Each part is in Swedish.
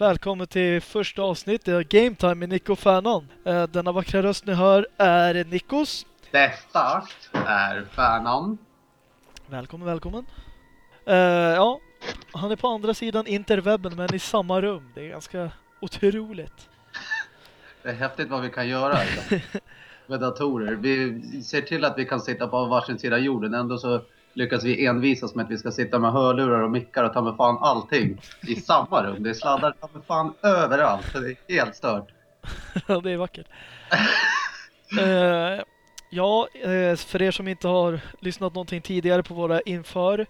Välkommen till första avsnittet av Game Time med Nico Färnan. Eh, denna vackra röst ni hör är Nikos. Detta är Färnan. Välkommen, välkommen. Uh, ja, han är på andra sidan interwebben men i samma rum. Det är ganska otroligt. Det är häftigt vad vi kan göra med datorer. Vi ser till att vi kan sitta på varsin sida jorden. Ändå så lyckas vi envisas med att vi ska sitta med hörlurar och mickar och ta med fan allting i samma rum. Det är sladdar ta med fan överallt. Det är helt stört. Ja, det är vackert. uh, ja, uh, för er som inte har lyssnat någonting tidigare på våra inför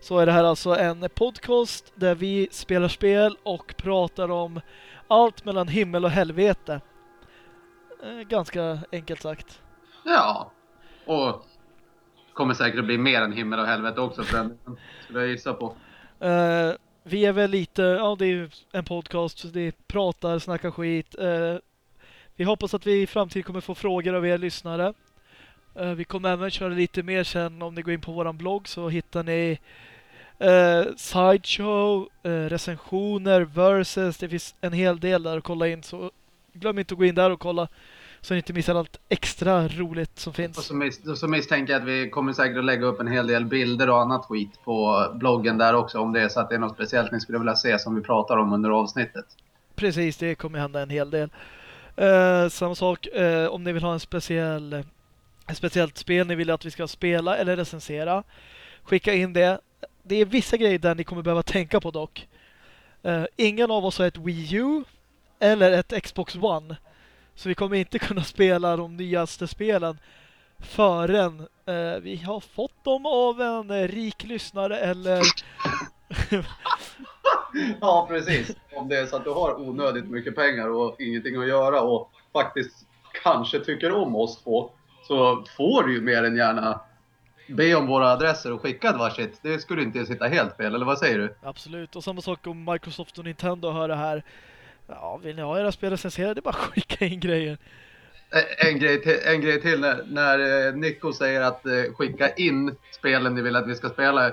så är det här alltså en podcast där vi spelar spel och pratar om allt mellan himmel och helvete. Uh, ganska enkelt sagt. Ja, och kommer säkert att bli mer än himmel och helvete också för den skulle jag gissa på. Uh, vi är väl lite, ja det är en podcast, vi det pratar, snackar skit. Uh, vi hoppas att vi i framtiden kommer få frågor av er lyssnare. Uh, vi kommer även köra lite mer sen om ni går in på våran blogg så hittar ni uh, sideshow, recensioner, verses. Det finns en hel del där att kolla in så glöm inte att gå in där och kolla så ni inte missar allt extra roligt som finns. Och så, mis så misstänker jag att vi kommer säkert att lägga upp en hel del bilder och annat skit på bloggen där också om det är så att det är något speciellt ni skulle vilja se som vi pratar om under avsnittet. Precis, det kommer hända en hel del. Uh, samma sak uh, om ni vill ha en speciell uh, ett speciellt spel ni vill att vi ska spela eller recensera. Skicka in det. Det är vissa grejer där ni kommer behöva tänka på dock. ingen av oss har ett Wii U eller ett Xbox One. Så vi kommer inte kunna spela de nyaste spelen förrän eh, vi har fått dem av en rik lyssnare eller... ja, precis. Om det är så att du har onödigt mycket pengar och ingenting att göra och faktiskt kanske tycker om oss två så får du ju mer än gärna be om våra adresser och skicka ett varsitt. Det skulle inte sitta helt fel, eller vad säger du? Absolut, och samma sak om Microsoft och Nintendo hör det här. Ja, vill ni ha era spel recenserade, det är bara att skicka in grejer. En grej till, en grej till när, när eh, Nico säger att eh, skicka in spelen ni vill att vi ska spela.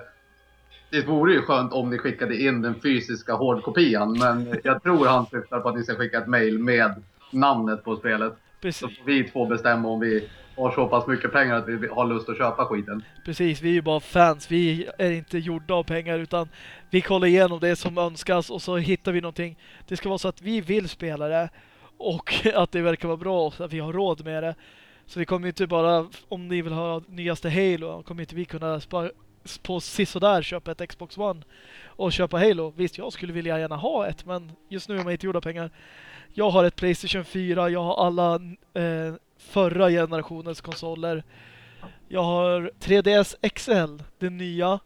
Det vore ju skönt om ni skickade in den fysiska hårdkopian, men jag tror han syftar på att ni ska skicka ett mail med namnet på spelet. Precis. Så får vi två bestämma om vi har så pass mycket pengar att vi har lust att köpa skiten. Precis, vi är ju bara fans. Vi är inte gjorda av pengar utan vi kollar igenom det som önskas och så hittar vi någonting. Det ska vara så att vi vill spela det och att det verkar vara bra och att vi har råd med det. Så vi kommer inte bara, om ni vill ha nyaste Halo, kommer inte vi kunna på sisådär köpa ett Xbox One och köpa Halo. Visst, jag skulle vilja gärna ha ett, men just nu är man inte gjorda pengar. Jag har ett Playstation 4, jag har alla eh, förra generationens konsoler. Jag har 3DS XL, den nya.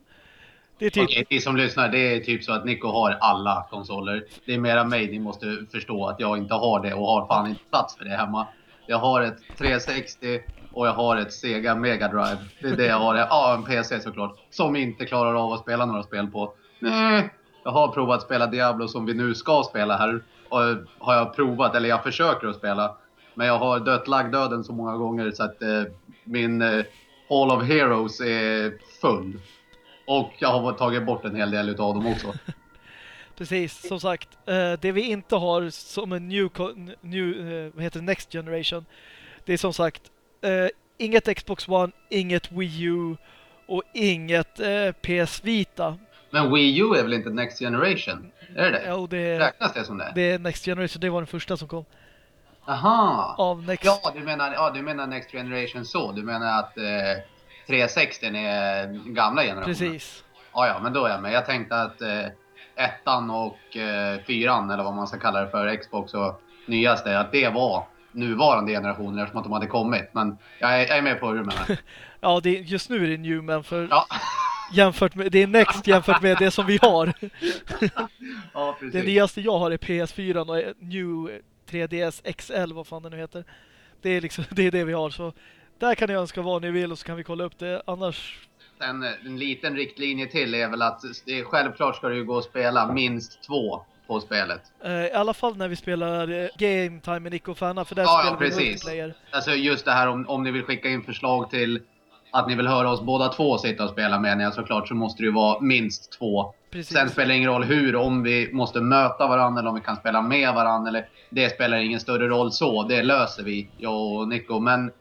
Det är typ... Okej, ni som lyssnar, det är typ så att Nico har alla konsoler. Det är mera mig ni måste förstå att jag inte har det och har fan inte plats för det hemma. Jag har ett 360 och jag har ett Sega Mega Drive. Det är det jag har. Ja, en PC såklart. Som inte klarar av att spela några spel på. Nej, jag har provat att spela Diablo som vi nu ska spela här. Och har jag provat, eller jag försöker att spela. Men jag har dött lagdöden så många gånger så att eh, min eh, Hall of Heroes är full. Och jag har tagit bort en hel del av dem också. Precis, som sagt, eh, det vi inte har som en new, new eh, vad heter det, next generation, det är som sagt eh, inget Xbox One, inget Wii U och inget PS Vita. Men Wii U är väl inte next generation? Är det ja, det? Räknas det som det? Det är next generation, det var den första som kom. Aha! Av Next... Ja, du menar, ja, du menar Next Generation så. Du menar att eh, 360 är gamla generationen? Precis. Ja, ja, men då är jag med. Jag tänkte att eh, ettan och eh, fyran, eller vad man ska kalla det för, Xbox och nyaste, att det var nuvarande generationer eftersom att de hade kommit. Men jag är, jag är med på hur du menar. ja, det, just nu är det new, men för... Ja. jämfört med, det är Next jämfört med det som vi har. ja, precis. Det nyaste jag har är PS4 och New 3DS XL, vad fan det nu heter. Det är, liksom, det är det vi har, så där kan ni önska vad ni vill och så kan vi kolla upp det. Annars... En, en liten riktlinje till är väl att det är, självklart ska ju gå att spela minst två på spelet. Uh, I alla fall när vi spelar uh, Game Time med Nico och Fanna, för där ja, spelar ja, precis. multiplayer. Alltså just det här om, om ni vill skicka in förslag till att ni vill höra oss båda två sitta och spela med ni såklart så måste det ju vara minst två. Precis. Sen spelar det ingen roll hur, om vi måste möta varandra eller om vi kan spela med varandra. Eller, det spelar ingen större roll så, det löser vi, jag och Nico. Men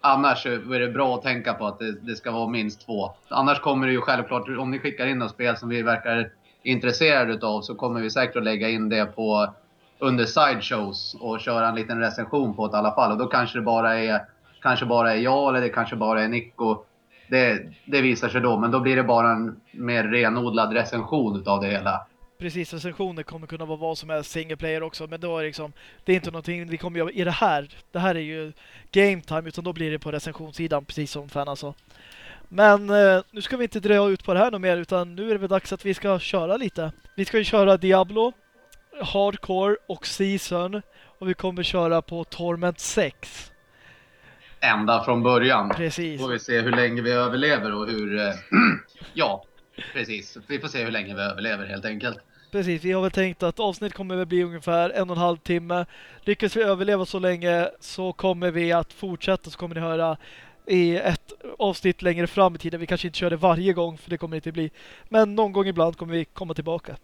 annars är det bra att tänka på att det, det ska vara minst två. Annars kommer det ju självklart, om ni skickar in något spel som vi verkar intresserade utav så kommer vi säkert att lägga in det på under sideshows och köra en liten recension på det i alla fall. Och då kanske det bara är, kanske bara är jag eller det kanske bara är Nico. Det, det visar sig då, men då blir det bara en mer renodlad recension av det hela. Precis, recensioner kommer kunna vara vad som helst, single player också, men då är det liksom, det är inte någonting vi kommer göra i det här. Det här är ju game time, utan då blir det på recensionssidan, precis som fan alltså. Men eh, nu ska vi inte dra ut på det här något mer, utan nu är det väl dags att vi ska köra lite. Vi ska ju köra Diablo, Hardcore och Season, och vi kommer köra på Torment 6. Ända från början. Precis. får vi se hur länge vi överlever och hur... Eh, ja, precis. Vi får se hur länge vi överlever helt enkelt. Precis, vi har väl tänkt att avsnitt kommer väl bli ungefär en och en halv timme. Lyckas vi överleva så länge så kommer vi att fortsätta så kommer ni höra i ett avsnitt längre fram i tiden. Vi kanske inte kör det varje gång för det kommer inte bli. Men någon gång ibland kommer vi komma tillbaka.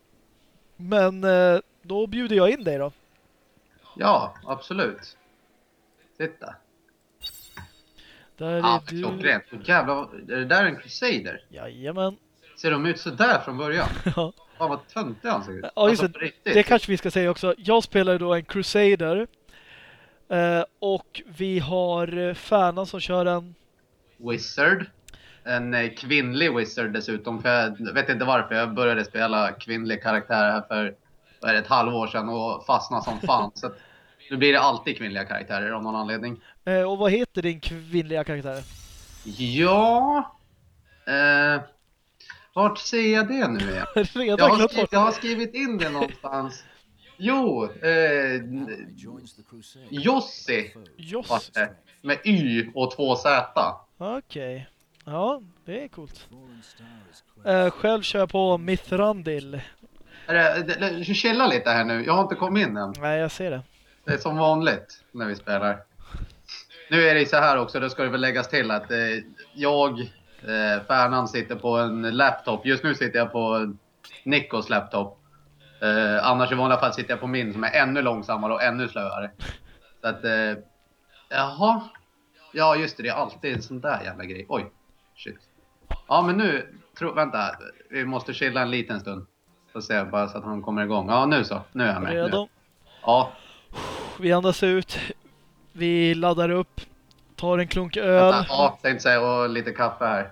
Men eh, då bjuder jag in dig då. Ja, absolut. Titta. Där är Ja, du. klockrent. Jävlar, är det där en Crusader? Jajamän. Ser de ut sådär från början? Ja. Fan vad töntig han ser ut. Ja, just alltså, riktigt. Det kanske vi ska säga också. Jag spelar då en Crusader. Eh, och vi har eh, Färnan som kör en Wizard. En eh, kvinnlig Wizard dessutom. För jag vet inte varför. Jag började spela kvinnlig karaktär här för vad är det, ett halvår sedan och fastnade som fan. så nu blir det alltid kvinnliga karaktärer av någon anledning. Eh, och vad heter din kvinnliga karaktär? Ja... Eh, vart ser jag det nu igen? Jag har, skrivit, jag har skrivit in det någonstans. Jo, eh, Jossi var Joss. det. Med Y och två Z. Okej. Ja, det är coolt. Eh, själv kör jag på Mithrandil. Chilla lite här nu, jag har inte kommit in än. Nej, jag ser det. Det är som vanligt när vi spelar. Nu är det så här också, då ska det väl läggas till att eh, jag, eh, Färnan, sitter på en laptop. Just nu sitter jag på Nikos laptop. Eh, annars i vanliga fall sitter jag på min som är ännu långsammare och ännu slöare. Så att, eh, jaha. Ja just det, det är alltid en sån där jävla grej. Oj, shit. Ja men nu, tro, vänta. Vi måste chilla en liten stund. Får se bara så att han kommer igång. Ja nu så, nu är jag med. Redo? Ja, Vi andas ut. Vi laddar upp. Tar en klunk öl. Vänta, ja, tänkte säga och lite kaffe här.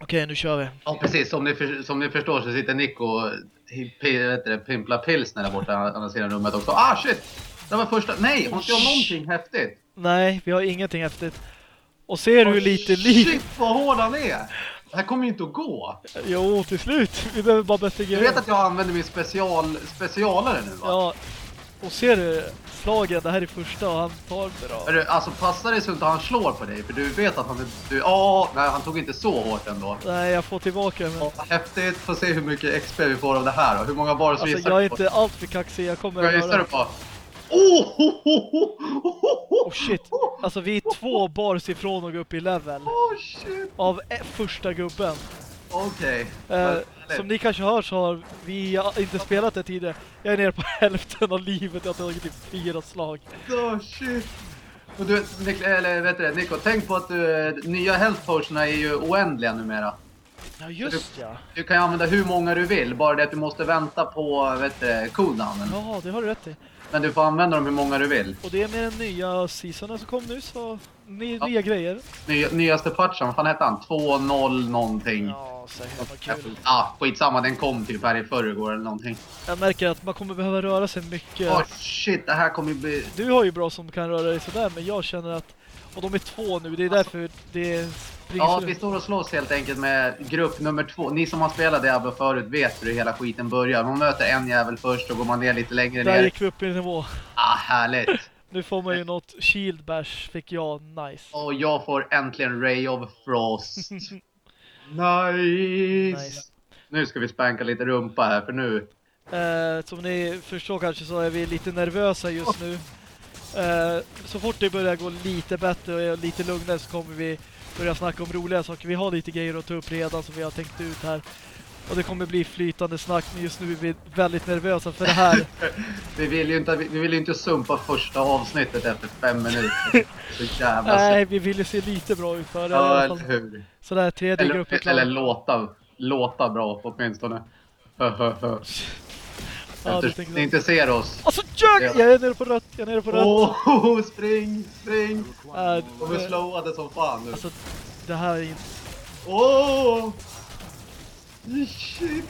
Okej, nu kör vi. Ja precis, som ni, för, som ni förstår så sitter Nico och du pimplar pilsner där borta i andra sidan rummet också. Ah shit! Det var första, nej! Har inte jag någonting häftigt? Nej, vi har ingenting häftigt. Och ser du hur lite liv... Shit vad hård han är! Det här kommer ju inte att gå. Jo, till slut. Vi behöver bara bättre Du grejer. vet att jag använder min special, specialare nu va? Ja. Och ser du slagen? Det här är första och han tar det då. Hörru, alltså passa dig så inte han slår på dig för du vet att han. Du, ja, nej han tog inte så hårt ändå. Nej, jag får tillbaka men... Ja, häftigt, får se hur mycket XP vi får av det här då. Hur många bars Alltså gissar jag är inte allt för kaxig, jag kommer Vad att göra... på? Oh, ho, ho, ho. Oh shit. Alltså vi är två bars ifrån att gå upp i level. Oh shit. Av e- första gubben. Okej. Eh, som ni kanske hör så har vi inte spelat det tidigare. Jag är nere på hälften av livet, jag har tagit typ fyra slag. Oh shit. Och du, Nik eller vet du det, Nico, tänk på att du, nya health potionerna är ju oändliga numera. Ja just ja. Du kan ju använda hur många du vill, bara det att du måste vänta på vet du, cooldownen. Ja, det har du rätt i. Men du får använda dem hur många du vill. Och det är med den nya seasonen som kom nu så ny, Ja. nya grejer. Ny, nyaste patchen, vad fan hette han? 2.0 någonting. Ja, säkert vad kul. Ah, skitsamma, den kom typ här i förrgår eller någonting. Jag märker att man kommer behöva röra sig mycket. Åh shit, det här kommer bli... Du har ju bra som kan röra dig sådär, men jag känner att... Och de är två nu, det är därför det springer Ja, så- vi står och slåss helt enkelt med grupp nummer två. Ni som har spelat Diablo förut vet hur hela skiten börjar. Man möter en jävel först och går man ner lite längre Där ner. gick vi upp i nivå. Ah, härligt! Nu får man ju något shield bash, fick jag. Nice. Och jag får äntligen Ray of Frost. nice. Nice. Nu ska vi spanka lite rumpa här för nu. Eh, som ni förstår kanske så är vi lite nervösa just nu. Eh, så fort det börjar gå lite bättre och är lite lugnare så kommer vi börja snacka om roliga saker. Vi har lite grejer att ta upp redan som vi har tänkt ut här. Och det kommer bli flytande snack, men just nu är vi väldigt nervösa för det här. vi vill ju inte, vi vill inte sumpa första avsnittet efter fem minuter. Så jävla Nej, vi vill ju se lite bra ut för det. Ja, eller hur. Sådär, tredje eller, gruppen klar. Eller låta, låta bra åtminstone. Ja, ni inte ser oss. Alltså jag, jag är nere på rött, jag är nere på rött. Oh, spring, spring! Äh, De är slowade som fan nu. Alltså, det här är inte... Åh! Oh! Shit!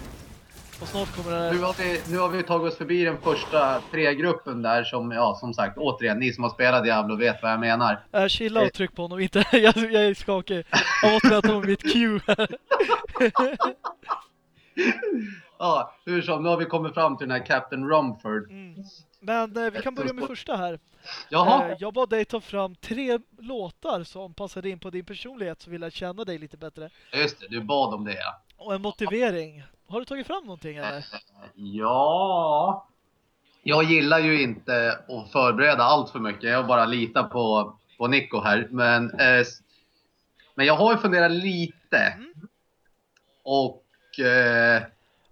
Och snart kommer det... Nu har, vi, nu har vi tagit oss förbi den första tre-gruppen där som, ja som sagt, återigen, ni som har spelat Diablo vet vad jag menar. Äh, chilla och tryck på honom, inte, jag, jag är skakig. Jag måste vänta på mitt Q här. ja, hur som, nu har vi kommit fram till den här Captain Rumford. Mm. Men eh, vi kan börja med första här. Jaha. Eh, jag bad dig ta fram tre låtar som passade in på din personlighet så vill jag känna dig lite bättre. Just det, du bad om det ja. Och en motivering. Har du tagit fram någonting eller? Ja. Jag gillar ju inte att förbereda allt för mycket. Jag bara litar på, på Nico här. Men, eh, men jag har ju funderat lite. Mm. Och... Eh,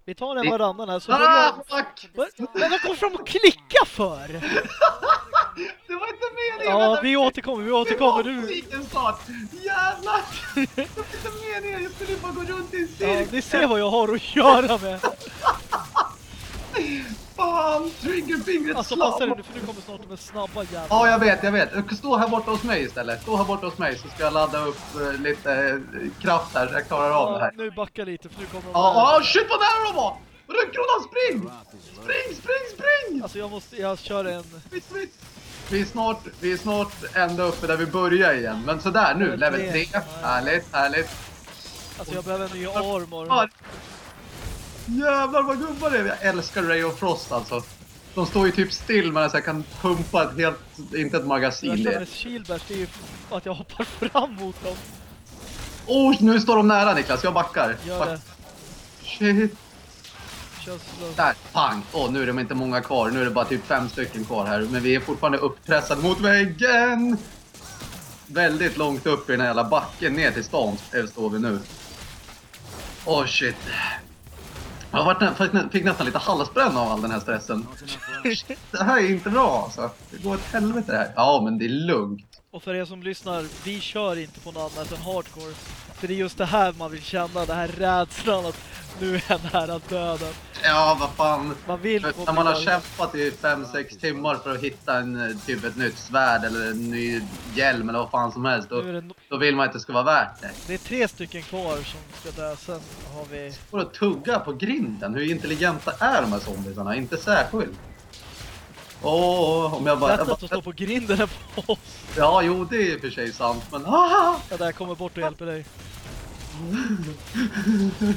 vi tar en varannan här. Så ah, fuck! Men vad kom fram och klicka för? det meningen! Ja, vi återkommer, vi återkommer. Du... Vilken start! Jävlar! Det var inte meningen, jag skulle bara gå runt i en cirkel. Ja, ni ser vad jag har att göra med. Fan, triggerfingret Alltså passa dig nu för du kommer snart med snabba jävlar. Ja, jag vet, jag vet. Stå här borta hos mig istället. Stå här borta hos mig så ska jag ladda upp uh, lite uh, kraft här så jag klarar ja, av det här. Nu backa lite för nu kommer de Ja, oh, shit vad nära de var! Rödkronan, spring! Spring, spring, spring! Alltså jag måste, jag kör en... Smitt, smitt. Vi är snart, vi är snart ända uppe där vi börjar igen. Men sådär nu, level 3. Härligt, härligt. Alltså jag behöver en ny armor. Jävlar vad gubbar det är. Jag älskar Ray of Frost alltså. De står ju typ still men jag kan pumpa ett helt, inte ett magasin. Jag känner Shieldbash, det är ju att jag hoppar fram mot dem. Oh, nu står de nära Niklas, jag backar. Gör det. Shit. Där, pang! Åh, oh, nu är de inte många kvar. Nu är det bara typ fem stycken kvar här. Men vi är fortfarande upppressade mot väggen! Väldigt långt upp i den här jävla backen ner till stan står vi nu. Åh oh, shit. Jag varit, fick nästan lite halsbränna av all den här stressen. det här är inte bra alltså. Det går åt helvete det här. Ja, men det är lugnt. Och för er som lyssnar, vi kör inte på något annat än hardcore. För det är just det här man vill känna, det här rädslan att nu är jag nära döden. Ja, vad fan. Man vill När man har kämpat i 5-6 timmar för att hitta en, eh, typ ett nytt svärd eller en ny hjälm eller vad fan som helst. Då, no då vill man att det ska vara värt det. Det är tre stycken kvar som ska dö. Sen har vi... Får att tugga på grinden. Hur intelligenta är de här zombiesarna? Inte särskilt. Åh, oh, om jag bara... Lätt att stå på grinden på oss. Ja, jo, det är i och för sig sant, men... Ah! Jag där kommer bort och hjälper dig.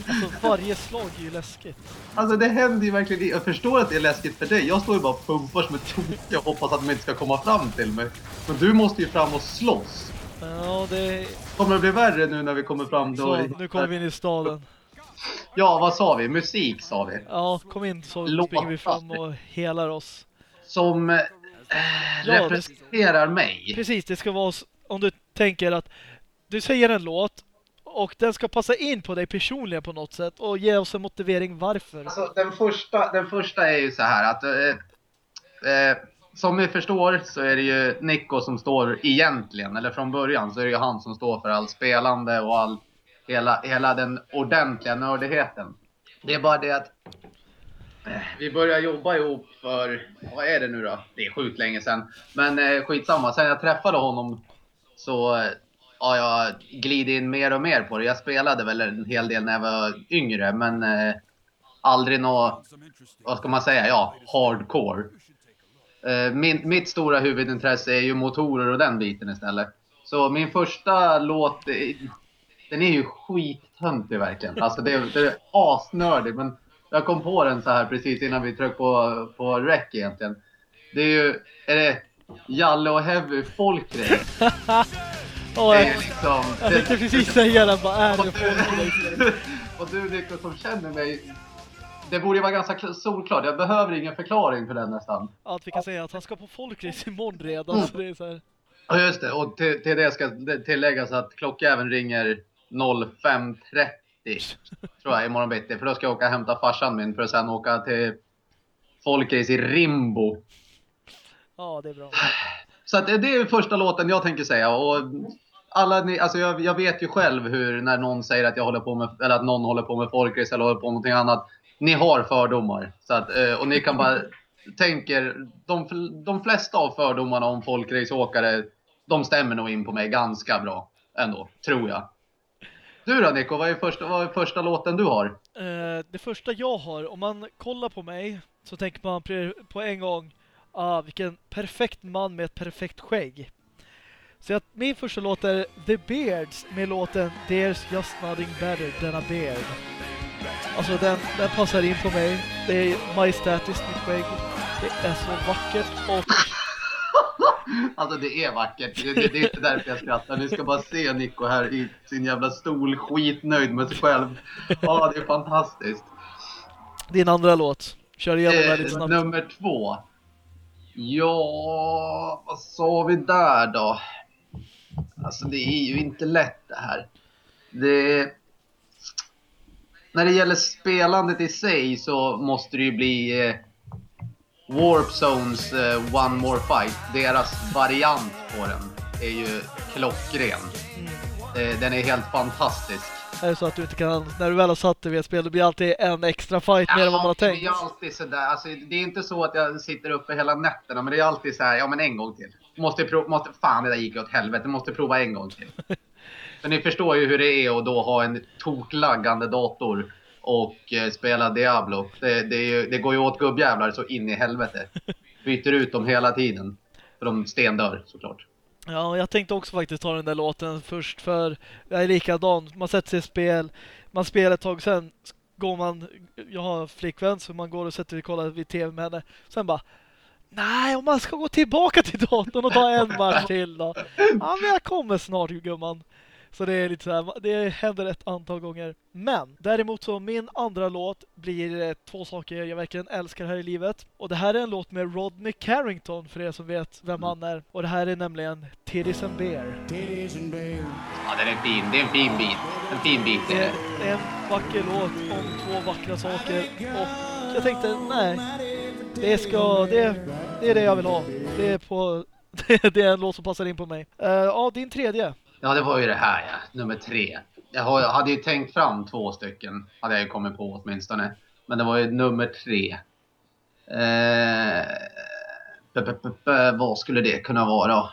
Alltså varje slag är ju läskigt. Alltså det händer ju verkligen. Jag förstår att det är läskigt för dig. Jag står ju bara och pumpar som en tokig och hoppas att de inte ska komma fram till mig. Men du måste ju fram och slåss. Ja, det... Kommer det bli värre nu när vi kommer fram då? Så, nu kommer vi in i staden. Ja, vad sa vi? Musik sa vi. Ja, kom in så Låt springer vi fram och helar oss. Som äh, ja, representerar mig. Precis, det ska vara om du tänker att du säger en låt och den ska passa in på dig personligen på något sätt och ge oss en motivering varför. Alltså, den, första, den första är ju så här att eh, eh, som ni förstår så är det ju Nico som står egentligen, eller från början så är det ju han som står för all spelande och all, hela, hela den ordentliga nördigheten. Det är bara det att eh, vi började jobba ihop för, vad är det nu då? Det är sjukt länge sedan. Men eh, skitsamma, sen jag träffade honom så eh, har jag glidit in mer och mer på det. Jag spelade väl en hel del när jag var yngre, men eh, aldrig något, vad ska man säga, ja, hardcore. Eh, min, mitt stora huvudintresse är ju motorer och den biten istället. Så min första låt, eh, den är ju skittöntig verkligen. Alltså det, det är asnördig, men jag kom på den så här precis innan vi tryckte på, på rec egentligen. Det är ju, är det Jalle och Heavy folkgrej? Oh, jag, liksom, jag tänkte precis säga det, vad är det för Och du Nico som känner mig det borde ju vara ganska solklart. Jag behöver ingen förklaring för den nästan. Att vi kan säga att han ska på folkrace imorgon redan. Mm. Så det är så här. Ja, just det. Och till, till det ska tilläggas att klockan ringer 05.30 tror jag imorgon bitti. För då ska jag åka och hämta farsan min för att sen åka till folkrace i Rimbo. Ja, det är bra. Så det är första låten jag tänker säga. Och alla ni, alltså jag, jag, vet ju själv hur när någon säger att jag håller på med, eller att någon håller på med folkrace eller håller på med någonting annat. Ni har fördomar. Så att, eh, och ni kan bara tänker, de, de flesta av fördomarna om folkraceåkare, de stämmer nog in på mig ganska bra ändå, tror jag. Du då Nico, vad är första, vad är första låten du har? Uh, det första jag har, om man kollar på mig så tänker man på en gång ah, vilken perfekt man med ett perfekt skägg. Så att min första låt är The Beards med låten There's Just Nothing Better Than A Beard. Alltså den, den passar in på mig. Det är majestätiskt mitt skägg. Det är så vackert och... Alltså det är vackert. Det, det, det, är inte därför jag skrattar. Ni ska bara se Nico här i sin jävla stol skitnöjd med sig själv. Ja, det är fantastiskt. Din andra låt. Kör igenom eh, väldigt snabbt. Nummer två. Ja, vad sa vi där då? Alltså det är ju inte lätt det här. Det... När det gäller spelandet i sig så måste det ju bli eh, Warp Zones uh, One More Fight. Deras variant på den är ju klockren. Mm. Den är helt fantastisk. Är det så att du inte kan, när du väl har satt dig vid ett spel, det blir alltid en extra fight ja, mer än vad man har tänkt? det är alltid sådär. Alltså, det är inte så att jag sitter uppe hela nätterna, men det är alltid så här, ja men en gång till. Måste prova, måste, fan det där gick åt helvete, måste prova en gång till. Men ni förstår ju hur det är att då ha en toklaggande dator och eh, spela Diablo. Det, det, ju, det, går ju åt gubbjävlar så in i helvete. Byter ut dem hela tiden. För de stendör såklart. Ja, jag tänkte också faktiskt ta den där låten först för jag är likadan. Man sätter sig i spel, man spelar ett tag, sen går man, jag har flickvän så man går och sätter sig och kollar vid tv med henne. Sen bara, nej om man ska gå tillbaka till datorn och ta en match till då. Ja, men jag kommer snart gumman. Så det är lite så här, det händer ett antal gånger. Men däremot så min andra låt blir eh, två saker jag verkligen älskar här i livet. Och det här är en låt med Rodney Carrington för er som vet vem han är. Och det här är nämligen Titties and Bear. Titties and Bear. Ja, den är fin. Det är en fin bit. En fin bit. Det är en vacker låt om två vackra saker. Och jag tänkte, nej. Det ska, det, det är det jag vill ha. Det är på det är en låt som passar in på mig. Uh, ja, din tredje. Ja, det var ju det här, ja. Nummer tre. Jag hade ju tänkt fram två stycken, hade jag ju kommit på åtminstone. Men det var ju nummer tre. Eh, vad skulle det kunna vara?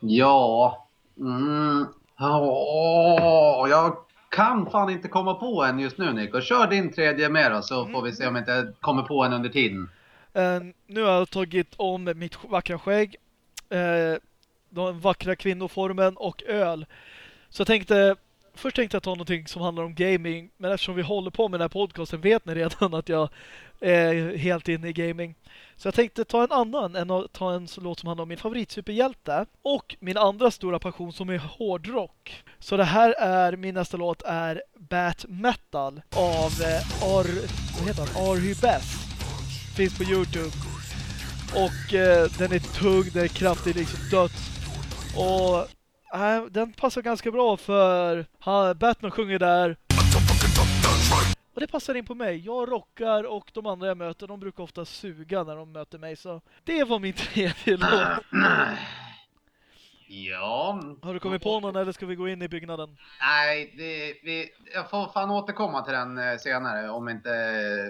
Ja... Mm, åh, jag kan fan inte komma på en just nu, Nico. Kör din tredje med då, så får vi se om jag inte kommer på en under tiden. Uh, nu har jag tagit om mitt vackra skägg. Uh, den vackra kvinnoformen och öl. Så jag tänkte, först tänkte jag ta någonting som handlar om gaming, men eftersom vi håller på med den här podcasten vet ni redan att jag är helt inne i gaming. Så jag tänkte ta en annan än att ta en låt som handlar om min favoritsuperhjälte och min andra stora passion som är hårdrock. Så det här är, min nästa låt är Bat Metal av eh, Ar, vad heter han? Arhy Best. Finns på Youtube. Och eh, den är tung, den är kraftig, liksom döds och äh, den passar ganska bra för Batman sjunger där. Och det passar in på mig. Jag rockar och de andra jag möter, de brukar ofta suga när de möter mig. Så det var min tredje låt. Ja. Har du kommit på någon eller ska vi gå in i byggnaden? Nej, det, vi, jag får fan återkomma till den eh, senare, om inte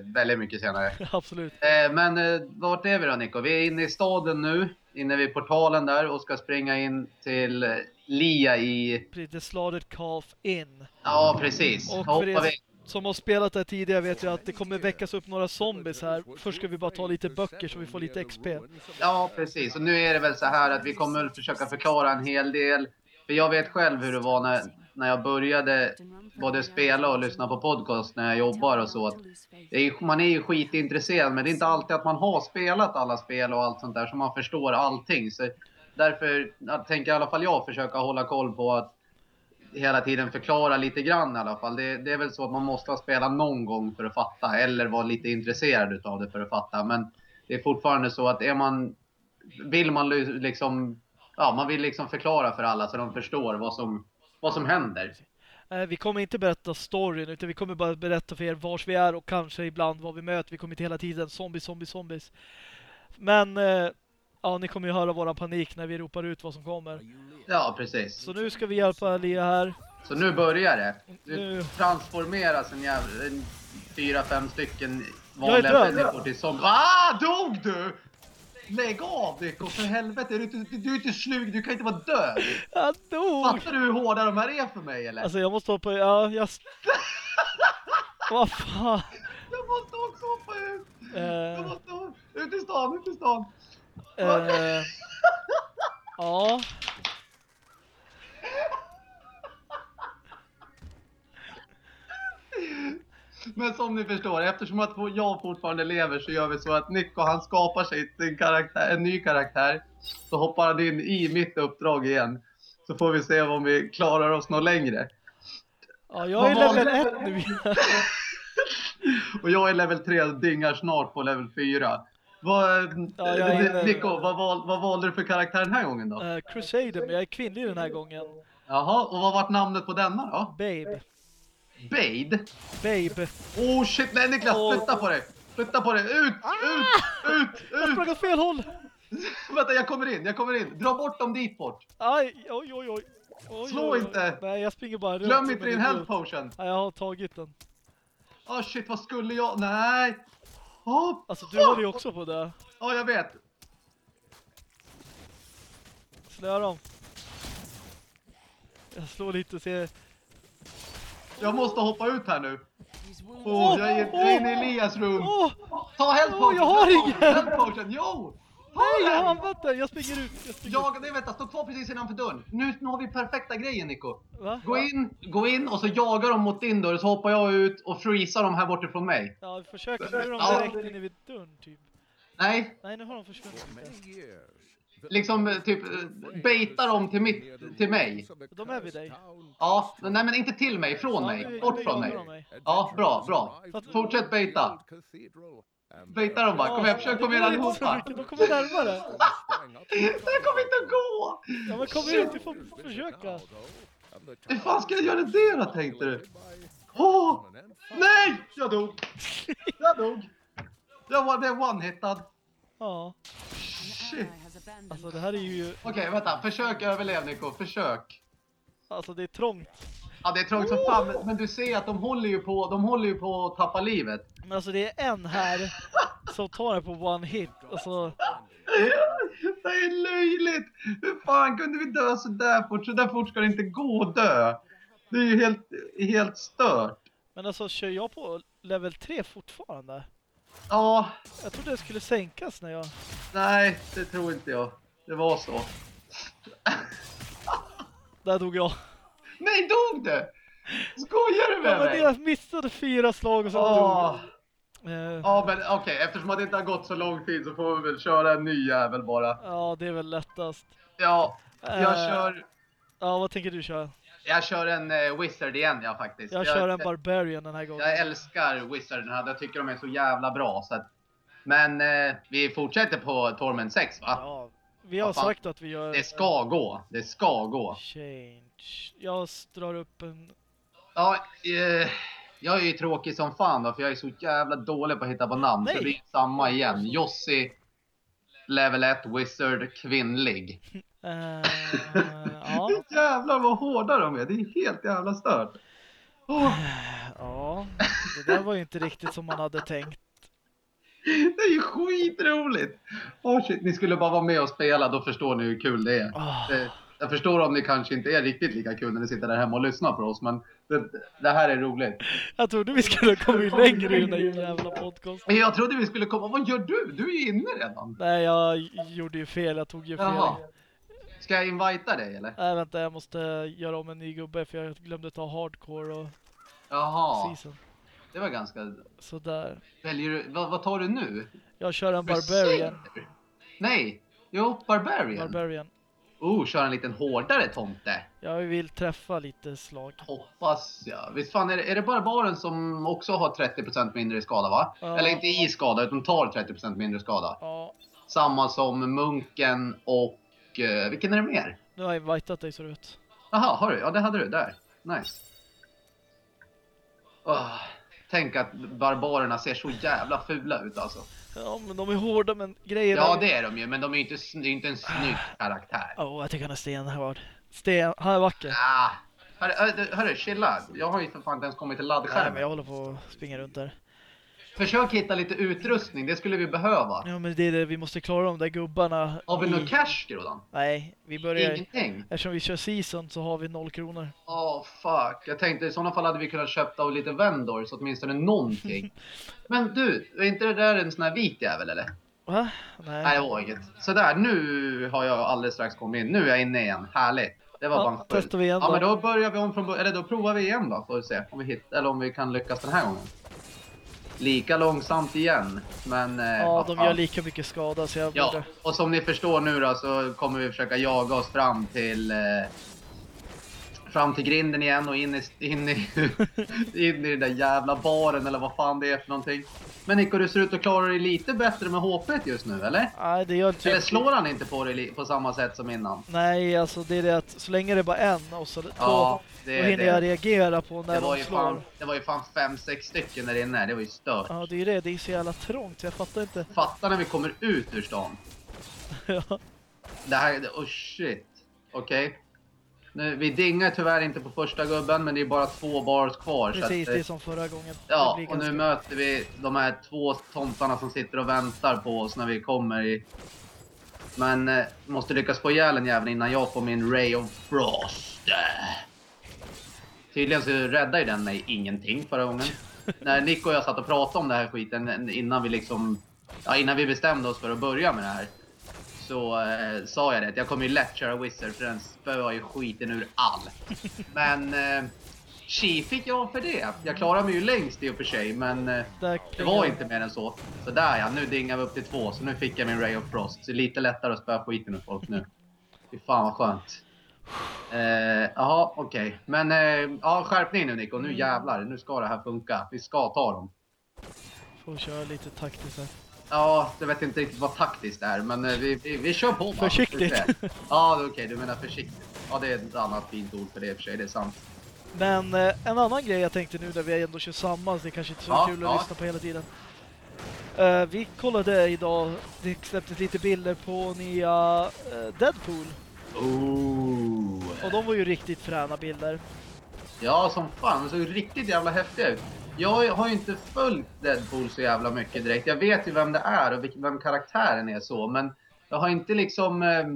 väldigt mycket senare. Absolut. Eh, men eh, vart är vi då Nico? Vi är inne i staden nu, inne vid portalen där och ska springa in till Lia i... The Slaughtered Calf In. Ja, precis. Och för er som har spelat det tidigare vet jag att det kommer väckas upp några zombies här. Först ska vi bara ta lite böcker så vi får lite XP. Ja, precis. Och nu är det väl så här att vi kommer försöka förklara en hel del. För jag vet själv hur det var när, när jag började både spela och lyssna på podcast när jag jobbar och så. Är, man är ju skitintresserad men det är inte alltid att man har spelat alla spel och allt sånt där så man förstår allting. Så därför tänker i alla fall jag försöka hålla koll på att hela tiden förklara lite grann i alla fall. Det, det är väl så att man måste ha spelat någon gång för att fatta eller vara lite intresserad utav det för att fatta. Men det är fortfarande så att är man, vill man liksom, ja man vill liksom förklara för alla så de förstår vad som, vad som händer. Eh, Vi kommer inte berätta storyn utan vi kommer bara berätta för er vars vi är och kanske ibland vad vi möter. Vi kommer inte hela tiden zombies, zombies, zombies. Men eh, ja, ni kommer ju höra våran panik när vi ropar ut vad som kommer. Ja, precis. Så nu ska vi hjälpa Lia här. Så nu börjar det. Du Nu. transformeras en jävla, fyra, fem stycken vanliga människor till zombies. Ah, dog du? Lägg av Nico, för helvete. Är du, inte, du är inte slug, du kan inte vara död. Jag dog! Fattar du hur hårda de här är för mig eller? Alltså jag måste hoppa... Ja, jag... Vad fan? Jag måste också hoppa ut. Jag Eh, måste hoppa ut i stan, ut i stan. eh, ja. Men som ni förstår, eftersom att jag fortfarande lever så gör vi så att Nico han skapar sig en, karaktär, en ny karaktär. Så hoppar han in i mitt uppdrag igen. Så får vi se om vi klarar oss något längre. ja, jag är level var 1 nu. Och jag är level 3 och dingar snart på level 4. Vad, Ja, är Nico, vad, val, vad valde du för karaktär den här gången då? Eh, Crusader, men jag är kvinnlig den här gången. Jaha, och vad var namnet på denna då? Babe. Bade? Babe. Oh shit, nej Niklas, Åh. flytta på dig! Flytta på dig, ut, ut, ut, Jag ut! sprang åt fel håll! Vänta, jag kommer in, jag kommer in. Dra bort dem dit bort. Aj, oj, oj, oj. oj Slå oj, oj. inte. Nej, jag springer bara runt. Glöm inte din health potion. Ja, jag har tagit den. Ah shit, vad skulle jag? Nej! Oh, Alltså, du håller ju också på det. Ja, jag vet. Slöa dem. Jag slår lite och ser... Jag måste hoppa ut här nu. Oh, jag är jag är inne i Elias. Åh! Ta health potion. jag har ingen. Health potion, jo! Ta Nej, jag har använt den! Jag springer ut! Jag springer. Jag, nej vänta, stå kvar precis innanför dörren. Nu, nu har vi perfekta grejen Nico. Va? Gå in, gå in och så jagar de mot din dörr så hoppar jag ut och freezar dem här bortifrån mig. Ja, vi försöker. Nu är de Ja. direkt inne vid dörren, typ. Nej, Nej, nu har de försvunnit. Liksom eh, typ eh, baitar dem till, mitt, till mig. De är vid dig. Ja, men nej men inte till mig, från mig. Bort från mig. Ja, bra, bra. Fortsätt baita. Baita dem bara. Kom igen, försök inte så allihopa. De kommer närmare. Det kommer inte att gå! Ja, men kom ut, vi får försöka. Hur fan ska jag göra det då tänkte du? Åh! Nej! Jag dog! Jag dog! Jag var det one-hittad. Ja, Shit. Alltså det här är ju... Okej, vänta. Försök överlev Nico. Försök. Alltså det är trångt. Ja, det är trångt som fan, men- men du ser att de håller ju på, de håller ju på att tappa livet. Men alltså det är en här som tar det på one hit. Alltså, Det är löjligt! Hur fan kunde vi dö så där fort? Så där fort ska det inte gå att dö. Det är ju helt, helt stört. men alltså kör jag på level 3 fortfarande? Ja, Jag trodde det skulle sänkas när jag... nej, det tror inte jag. Det var så. Där dog jag. Nej, dog du? Skojar du med Ja, men mig? jag missade fyra slag och sen Åh. dog. Eh, Ja, men okej, eftersom att det inte har gått så lång tid så får vi väl köra en ny jävel bara. ja, det är väl lättast. Ja, jag Eh. kör... Ja, vad tänker du köra? Jag kör en eh, Wizard igen, ja faktiskt. Jag kör en Barbarian den här gången. Jag älskar Wizarderna, jag tycker de är så jävla bra. Så att, men eh, vi fortsätter på Torment 6 va? Ja, vi har sagt att vi gör... Det ska gå, det ska gå. Change. Jag drar upp en... Ja, eh, jag är ju tråkig som fan då, för jag är så jävla dålig på att hitta på namn. Så Nej. det är samma igen. Jossi, Level 1, Wizard, kvinnlig. Eh, ja, Jävlar vad hårda de är, det är helt jävla stört. Åh, ja, det där var ju inte riktigt som man hade tänkt. det är ju skitroligt! Åh shit, ni skulle bara vara med och spela, då förstår ni hur kul det är. Det, jag förstår om ni kanske inte är riktigt lika kul när ni sitter där hemma och lyssnar på oss, men det, det här är roligt. Jag trodde vi skulle komma längre i den där jävla podcasten. Men jag trodde vi skulle komma, vad gör du? Du är ju inne redan. Nej, jag gjorde ju fel. Jag tog ju fel. Jaha. Ska jag invita dig eller? Nej, vänta. Jag måste göra om en ny gubbe för jag glömde ta hardcore och Jaha, season. det var ganska... Sådär. Väljer du, vad, vad tar du nu? Jag kör en Barbarian. Nej, jo, Barbarian. Barbarian. Oh, kör en liten hårdare tomte. Jag vill träffa lite slag. Hoppas jag. Visst fan är det, är det barbaren som också har 30% mindre i skada va? Ja. Eller inte i skada utan tar 30% mindre skada. Ja, Samma som munken och... eh, vilken är det mer? nu har jag invitat dig så du vet. Jaha, har du? Ja det hade du. Där. Nice. Åh, tänk att barbarerna ser så jävla fula ut alltså. Ja, men de är hårda men grejen Ja det är de ju, men de är inte, sn- det är inte en snygg karaktär. Åh, jag tycker han är stenhård. Sten, han är vacker. Ah. Hörru, hörru, chilla. Jag har ju för fan inte ens kommit till Nej, laddskärmen. men jag håller på att springa runt där. Försök hitta lite utrustning, det skulle vi behöva. Ja, men det är det, vi måste klara de där gubbarna. Har vi i- något cash Grodan? Nej, vi börjar... Ingenting? Eftersom vi kör season så har vi noll kronor. Åh fuck. Jag tänkte i sådana fall hade vi kunnat köpa av lite vendors, åtminstone någonting. Men du, är inte det där en sån här vit jävel eller? Va? Nej, Nej. det var inget. Sådär, nu har jag alldeles strax kommit in. Nu är jag inne igen. Härligt. Det var Ja, bara fullt. testar vi igen Ja, då. men då börjar vi om från början. Eller då provar vi igen då, får vi se. Om vi hittar, eller om vi kan lyckas den här gången. Lika långsamt igen, men... eh, Ja, vad de gör lika mycket skada så jag Ja, borde... och som ni förstår nu då så kommer vi försöka jaga oss fram till eh, fram till grinden igen och in i, in, i, in i den där jävla baren eller vad fan det är för någonting. Men Nico, du ser ut att klara dig lite bättre med HP eller nu eller? Nej, det gör typ... Eller slår han inte på dig på samma sätt som innan? Nej, alltså det är det att så länge det är bara en och så Ja, då, det är hinner det. jag reagera på när Det var, de ju slår. fan, det var ju fan fem, sex stycken där inne. Det var ju stört. Ja, det är det. Det är så jävla trångt. Jag fattar inte. Fatta när vi kommer ut ur stan. Ja. Det här, oh shit. Okej. Nu, Vi dingar tyvärr inte på första gubben, men det är bara två bars kvar. Precis, att, det är som förra gången. Ja, och nu möter vi de här två tomtarna som sitter och väntar på oss när vi kommer i... Men eh, måste lyckas få ihjäl en jävel innan jag får min Ray of Frost. Tydligen så räddade den mig ingenting förra gången. när Nico och jag satt och pratade om det här skiten innan vi liksom... Ja, innan vi bestämde oss för att börja med det här. Så eh, sa jag det, att jag kommer ju lätt köra Wizard för den spöar ju skiten ur allt. Men... Eh, Chi fick jag för det. Jag klarade mig ju längst i och för sig, men eh, det var inte mer än så. Så där ja, nu dingar vi upp till två, så nu fick jag min Ray of Frost. Så det är lite lättare att spöa skiten ur folk nu. Fy fan vad skönt. Eh, Jaha, okej. Men eh, ja, skärpning nu Nico. Nu jävlar, nu ska det här funka. Vi ska ta dem. Får köra lite taktiskt här. Ja, jag vet inte riktigt vad taktiskt är, men eh, vi, vi, vi kör på. Försiktigt. Ja, okej, du menar försiktigt. Ja, det är ett annat fint ord för det i och för sig, det är sant. Men eh, en annan grej jag tänkte nu när vi ändå kör samman, så det är kanske inte så Ja, kul att ja. lyssna på hela tiden. Eh, vi kollade idag, det släpptes lite bilder på nya eh, Deadpool. Ooh. Och de var ju riktigt fräna bilder. Ja, som fan. De såg riktigt jävla häftiga ut. Jag har ju inte följt Deadpool så jävla mycket direkt. Jag vet ju vem det är och vem karaktären är så, men jag har inte liksom... Eh,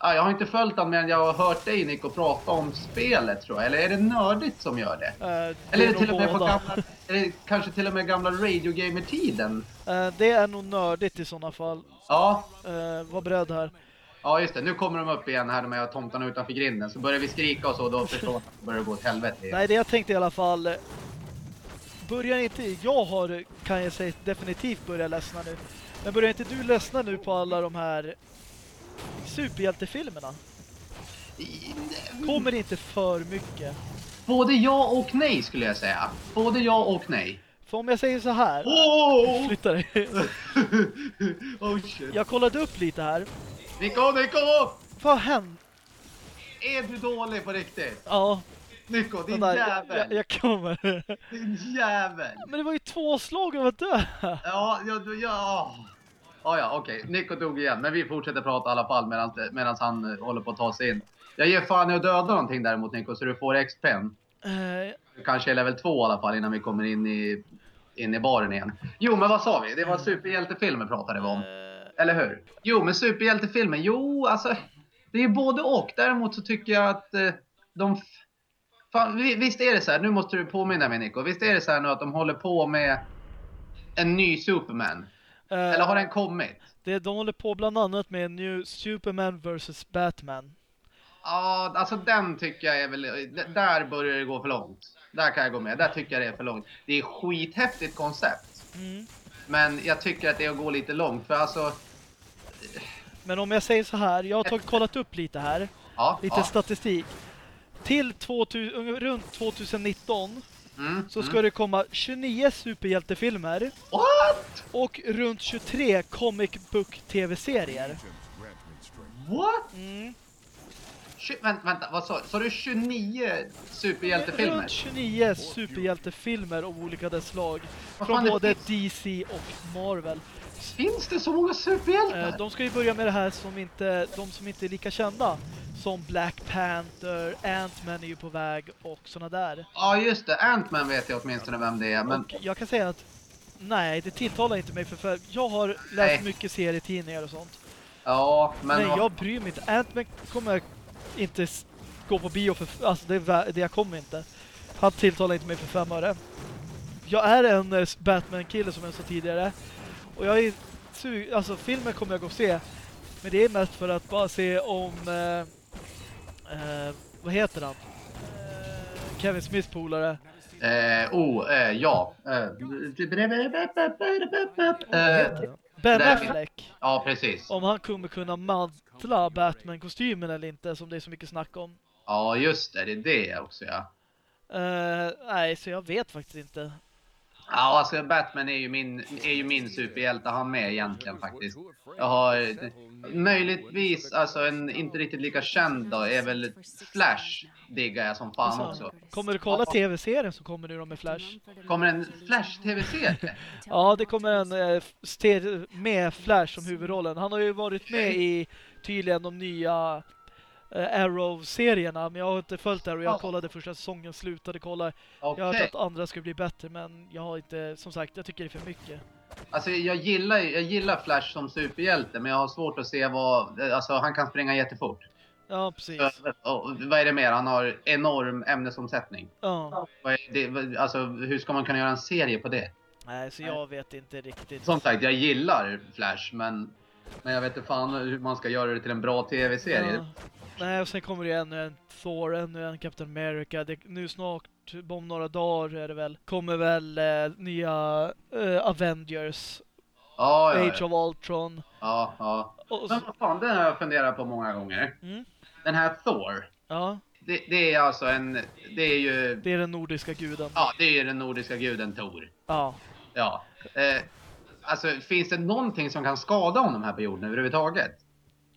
ja, jag har inte följt honom men jag har hört dig Nico prata om spelet tror jag. Eller är det nördigt som gör det? Eh, Eller är det till och med på gamla... Är det kanske till och med gamla Radio Gamer-tiden? Eh, det är nog nördigt i sådana fall. Ja, Uh, var beredd här. Ja just det. Nu kommer de upp igen här de här tomtarna utanför grinden. Så börjar vi skrika och så, då förstår jag att det börjar gå åt helvete igen. Nej, det jag tänkte i alla fall... eh, Börjar inte... Jag har, kan jag säga, definitivt börjat ledsna nu. Men börjar inte du ledsna nu på alla de här superhjältefilmerna? Kommer det inte för mycket? Både ja och nej skulle jag säga. Både ja och nej. För om jag säger så här... Oh! Flytta dig. oh shit. Jag kollade upp lite här. Nico, Nico! Vad hände? Är du dålig på riktigt? Ja, Nico, din vänta, jag, jävel! jag, jag kommer. Din jävel! Men det var ju två slag av att dö. Ja, ja, du- ja. Ja, ja, okej. Nico dog igen, men vi fortsätter prata i alla fall medan han eh, håller på att ta sig in. Jag ger fan i att döda någonting däremot Nico, så du får XP'n. Eh, Kanske är level 2 i alla fall innan vi kommer in i, in i baren igen. Jo, men vad sa vi? Det var superhjältefilmer pratade vi om. eh, Eller hur? Jo, men superhjältefilmer, jo, alltså. Det är både och. Däremot så tycker jag att eh, de... Fan, vi- visst är det så här, nu måste du påminna mig Nico. Visst är det så här nu att de håller på med en ny Superman? eh, Eller har den kommit? det, de håller på bland annat med en ny Superman vs Batman. Ja, alltså den tycker jag är väl... Där börjar det gå för långt. Där kan jag gå med. Där tycker jag det är för långt. Det är skithäftigt koncept. Mm. Men jag tycker att det är att gå lite långt. För alltså... Men om jag säger så här, jag har tagit, kollat upp lite här, Ja, lite ja. statistik. Till 2000, runt 2019 Mm, så ska mm. det komma 29 superhjältefilmer What? och runt 23 comic book tv-serier. What? Mm. Vänta, vänta, vad sa Sa du 29 superhjältefilmer? Runt 29 superhjältefilmer av olika dess slag. Vad Från fan, både DC och Marvel. Finns det så många superhjältar? Eh, De ska ju börja med det här som inte, de som inte är lika kända. Som Black Panther, Ant-Man är ju på väg och såna där. Ja, just det. Ant-Man vet jag åtminstone vem det är, men... Och jag kan säga att nej, det tilltalar inte mig för, för jag har läst Nej. mycket serietidningar och sånt. Ja, men... Men jag bryr mig inte. Ant-Man kommer inte gå på bio för, alltså det, det jag kommer inte. Han tilltalar inte mig för fem öre. Jag är en eh, Batman-kille som jag sa tidigare. Och jag är alltså filmen kommer jag gå och se. Men det är mest för att bara se om, eh, eh, vad heter han? Eh, Kevin Smiths polare. Eh, oh, eh, ja. Eh, eh? Ben Affleck. ja, precis. Om han kommer kunna mantla Batman-kostymen eller inte, som det är så mycket snack om. Ja, just det. Det är det också, ja. Eh, nej, så jag vet faktiskt inte. Ja, alltså Batman är ju min, är ju min superhjälte han med egentligen faktiskt. Jag har möjligtvis, alltså en inte riktigt lika känd då, är väl Flash diggar jag som fan Alltså, också. Kommer du kolla tv-serien som kommer nu då med Flash? Kommer en Flash-tv-serie? Ja, det kommer en eh, med Flash som huvudrollen. Han har ju varit med i tydligen de nya eh, Arrow-serierna, men jag har inte följt Arrow. Jag Ja. kollade första säsongen, slutade kolla. Okej. Jag har hört att andra skulle bli bättre, men jag har inte, som sagt, jag tycker det är för mycket. Alltså jag gillar, jag gillar Flash som superhjälte, men jag har svårt att se vad, alltså han kan springa jättefort. Ja, precis. Och vad är det mer? Han har enorm ämnesomsättning. Ja. Vad är det, alltså hur ska man kunna göra en serie på det? Nej, så jag vet inte riktigt. Som sagt, jag gillar Flash, men, men jag vet inte fan hur man ska göra det till en bra tv-serie. Ja. Nej, och sen kommer det ju ännu en Thor, ännu en Captain America. Det, nu snart, om några dagar är det väl, kommer väl eh, nya eh, Avengers, Ja, ja, Age ja. of Ultron. ja, ja. Och, Men vad fan, den har jag funderat på många gånger. Mm. Den här Thor, ja, det, det är alltså en, det är ju, det är den nordiska guden. ja det är den nordiska guden Thor. Ja. Ja. Eh, alltså, finns det någonting som kan skada honom här på jorden överhuvudtaget?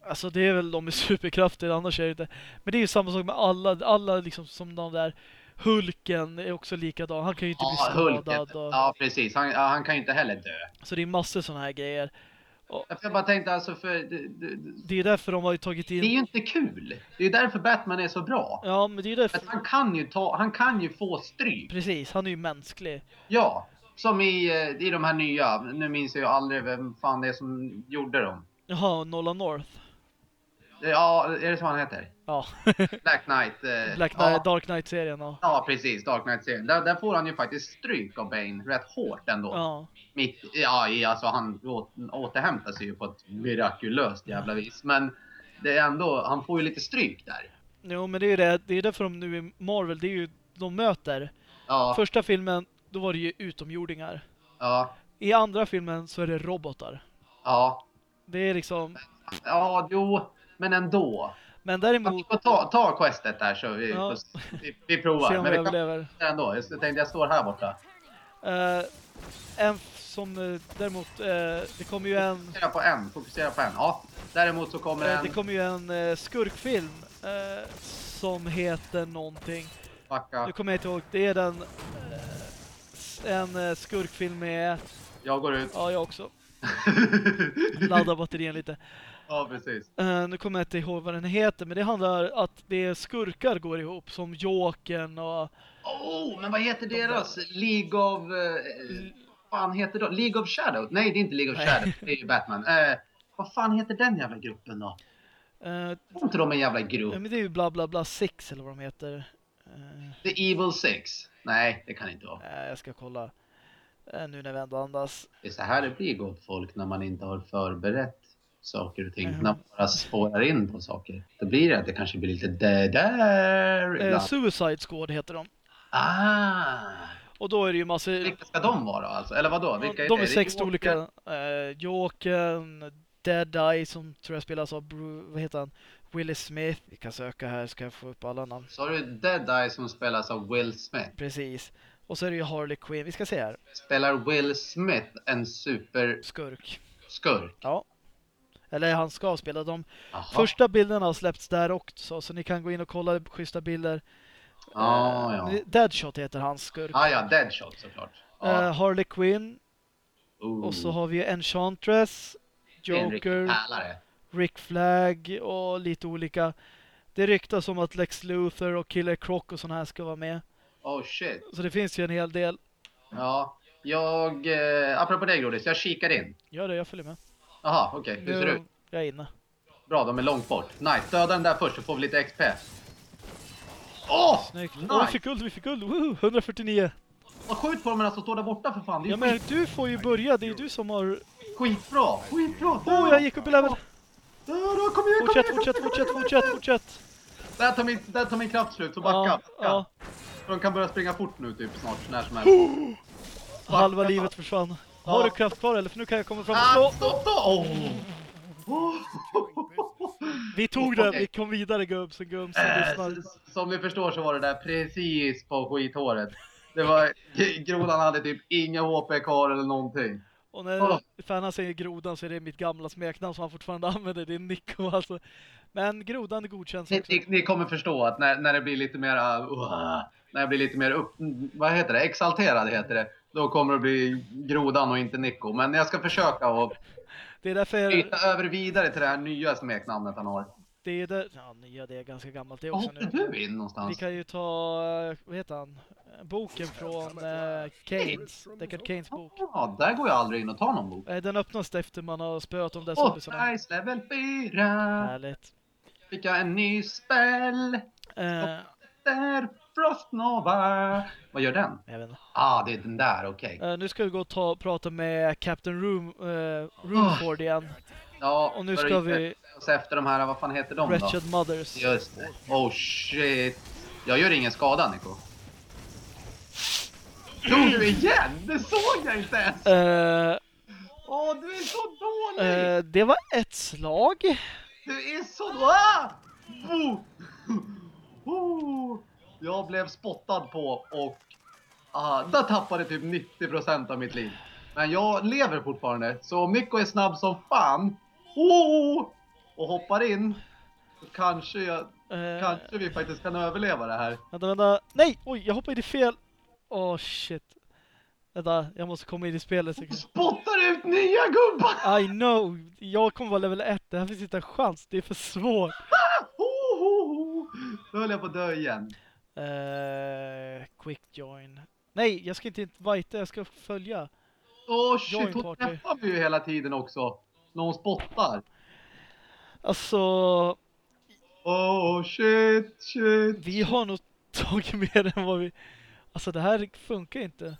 Alltså det är väl de med superkrafter, annars är det inte. Men det är ju samma sak med alla, alla liksom som de där Hulken är också likadan. Han kan ju inte bli Ja, skadad. Hulken. Och, Ja, precis. Han, han kan ju inte heller dö. Så det är massor sådana här grejer. Jag bara tänkte alltså för... Det, det, Det är därför de har ju tagit det är ju in... inte kul. Det är därför Batman är så bra. Ja, men det är därför... Att han kan ju ta, han kan ju få stryk. Precis, han är ju mänsklig. Ja. Som i, eh, i de här nya, nu minns jag ju aldrig vem fan det är som gjorde dem. Jaha, Nolan North. Ja, är det så han heter? Ja, Black Knight. eh, Black ja. Knight, Dark Knight-serien. Ja. Ja, precis. Dark Knight-serien. Där, där får han ju faktiskt stryk av Bane rätt hårt ändå. ja. Mitt, ja, alltså han återhämtar sig ju på ett mirakulöst jävla vis. Men det är ändå, han får ju lite stryk där. Jo, men det är ju det. Det är därför de nu i Marvel, det är ju de möter. Ja, Första filmen, då var det ju utomjordingar. ja, I andra filmen så är det robotar. ja. Det är liksom... Ja, jo, men ändå. Men däremot... får ta, ta questet där så vi, Ja. vi, vi provar. Se om Men vi vi kan överlever. ändå. Jag tänkte jag står här borta. Eh, en som eh, däremot... eh, det kommer ju en... Fokusera på en, fokusera på en. Ja, däremot så kommer eh, en... det kommer ju en skurkfilm som heter någonting. Backa. Nu kommer jag inte ihåg. Det är den... en eh, skurkfilm med... Jag går ut. Ja, jag också. Ladda batterien lite. ja, precis. Eh, nu kommer jag inte ihåg vad den heter, men det handlar att det är skurkar går ihop, som Jokern och... Oh, men vad heter deras? League of... Eh, fan heter det? League of Shadows? Nej, det är inte League of Nej. Shadows. Det är ju Batman. Eh, vad fan heter den jävla gruppen då? Är inte de en jävla ja, grupp? men det är ju bla bla bla 6 eller vad de heter. Eh, The Evil Six? Nej, det kan inte vara. eh, jag ska kolla. Eh, nu när vi ändå andas. Det är så här det blir gott folk när man inte har förberett saker och ting. Mhm. När man bara spårar in på saker. Då blir det att det kanske blir lite där, där Eh. Suicide Squad heter de. Ah! Och då är det ju massor... Vilka ska de vara alltså? Eller vadå? Vilka de är det? sex Joker? olika. Eh, Jokern, Dead Eye som tror jag spelas av Bru vad heter han? Willie Smith. Vi kan söka här ska jag få upp alla namn. Så har du Dead Eye som spelas av Will Smith. Precis. Och så är det ju Harley Quinn. Vi ska se här. Spelar Will Smith en superskurk? Skurk. Ja. Eller han ska spela. De Aha. första bilderna har släppts där också. Så ni kan gå in och kolla schyssta bilder. Ah, ja. Deadshot heter hans skurk. Ah, ja, Deadshot såklart. Ja. Eh, Harley Quinn. Ooh. Och så har vi Enchantress. Joker. pärlare. Rick Flag och lite olika. Det ryktas om att Lex Luthor och Killer Croc och såna här ska vara med. Oh shit. Så det finns ju en hel del. Ja, jag... Eh, apropå dig Grodis, jag kikar in. Gör det, jag följer med. Jaha, okej. Hur ser det ut? Jag är inne. Bra, de är långt bort. Nice, döda den där först så får vi lite XP. Åh! Snyggt. Nice. Åh, vi fick guld, vi fick guld. Woohoo, 149. Och skjut på dem som står där borta för fan. Ja men du får ju börja, det är ju du som har... skitbra. Skitbra. Åh, jag gick upp i level. Döda, kom igen, kom Fortsätt, igen. fortsätt, fortsätt, fortsätt, fortsätt. Där tar min, där tar min kraft slut, så backa. Ja, backa. ja. De kan börja springa fort nu typ snart, när som helst. Halva livet försvann. Har Ja. du kraft kvar eller? För nu kan jag komma fram och Ah, slå. stopp, stopp! Oh. Oh. Vi tog det, Okej. vi kom vidare gubbs och gums som Eh, Som ni förstår så var det där precis på skithåret. Det var, grodan hade typ inga HP kvar eller någonting. Och när Åh. fanen säger grodan så är det mitt gamla smeknamn som han fortfarande använder. Det är Nico alltså. Men grodan godkänns Ni, också. ni, ni kommer förstå att när, när det blir lite mer uh, när jag blir lite mer upp, vad heter det, exalterad heter det. Då kommer det bli grodan och inte Nico. Men jag ska försöka att Det är därför byta över vidare till det här nya smeknamnet han har. det är där, ja nya det är ganska gammalt det också nu. du in Vi någonstans? kan ju ta, eh, vad heter han? Boken från eh, Keynes, Deckard Keynes bok. Ja, där går jag aldrig in och tar någon bok. Eh, Den öppnas efter man har spöat de där Åh, zombiesarna. nice, level 4! Härligt. Fick jag en ny spell. Eh, Där, Frostnova. Vad gör den? jag vet inte. Ah, det är den där, okej. Eh, nu ska vi gå och ta, prata med Captain Room, eh, Roomford igen. Ja, Och nu ska vi, oss efter de här, vad fan heter de då? Wretched Mothers. Just det. Oh shit. Jag gör ingen skada, Nico. Tog du igen? Det såg jag inte ens! Eh, Åh, du är så dålig! eh, det var ett slag. Du är så... Ah! Oh! Oh! Jag blev spottad på och ah, där tappade typ 90% av mitt liv. Men jag lever fortfarande, så om Nico är snabb som fan oh! och hoppar in så kanske, jag, Eh, kanske vi faktiskt kan överleva det här. Vänta, vänta. Nej! Oj, jag hoppade i fel. Åh, oh, shit. Vänta, jag måste komma in i spelet. jag. Spottar ut nya gubbar! I know! Jag kommer vara level 1. Det här finns inte en chans. Det är för svårt. Oh, oh, oh. Då höll jag på att dö igen. Eh, quick join. Nej, jag ska inte invita. Jag ska följa. Åh shit, Join hon träffar mig ju hela tiden också. När hon spottar. Alltså, Oh shit, shit. vi har nog tagit mer än vad vi... Alltså det här funkar inte.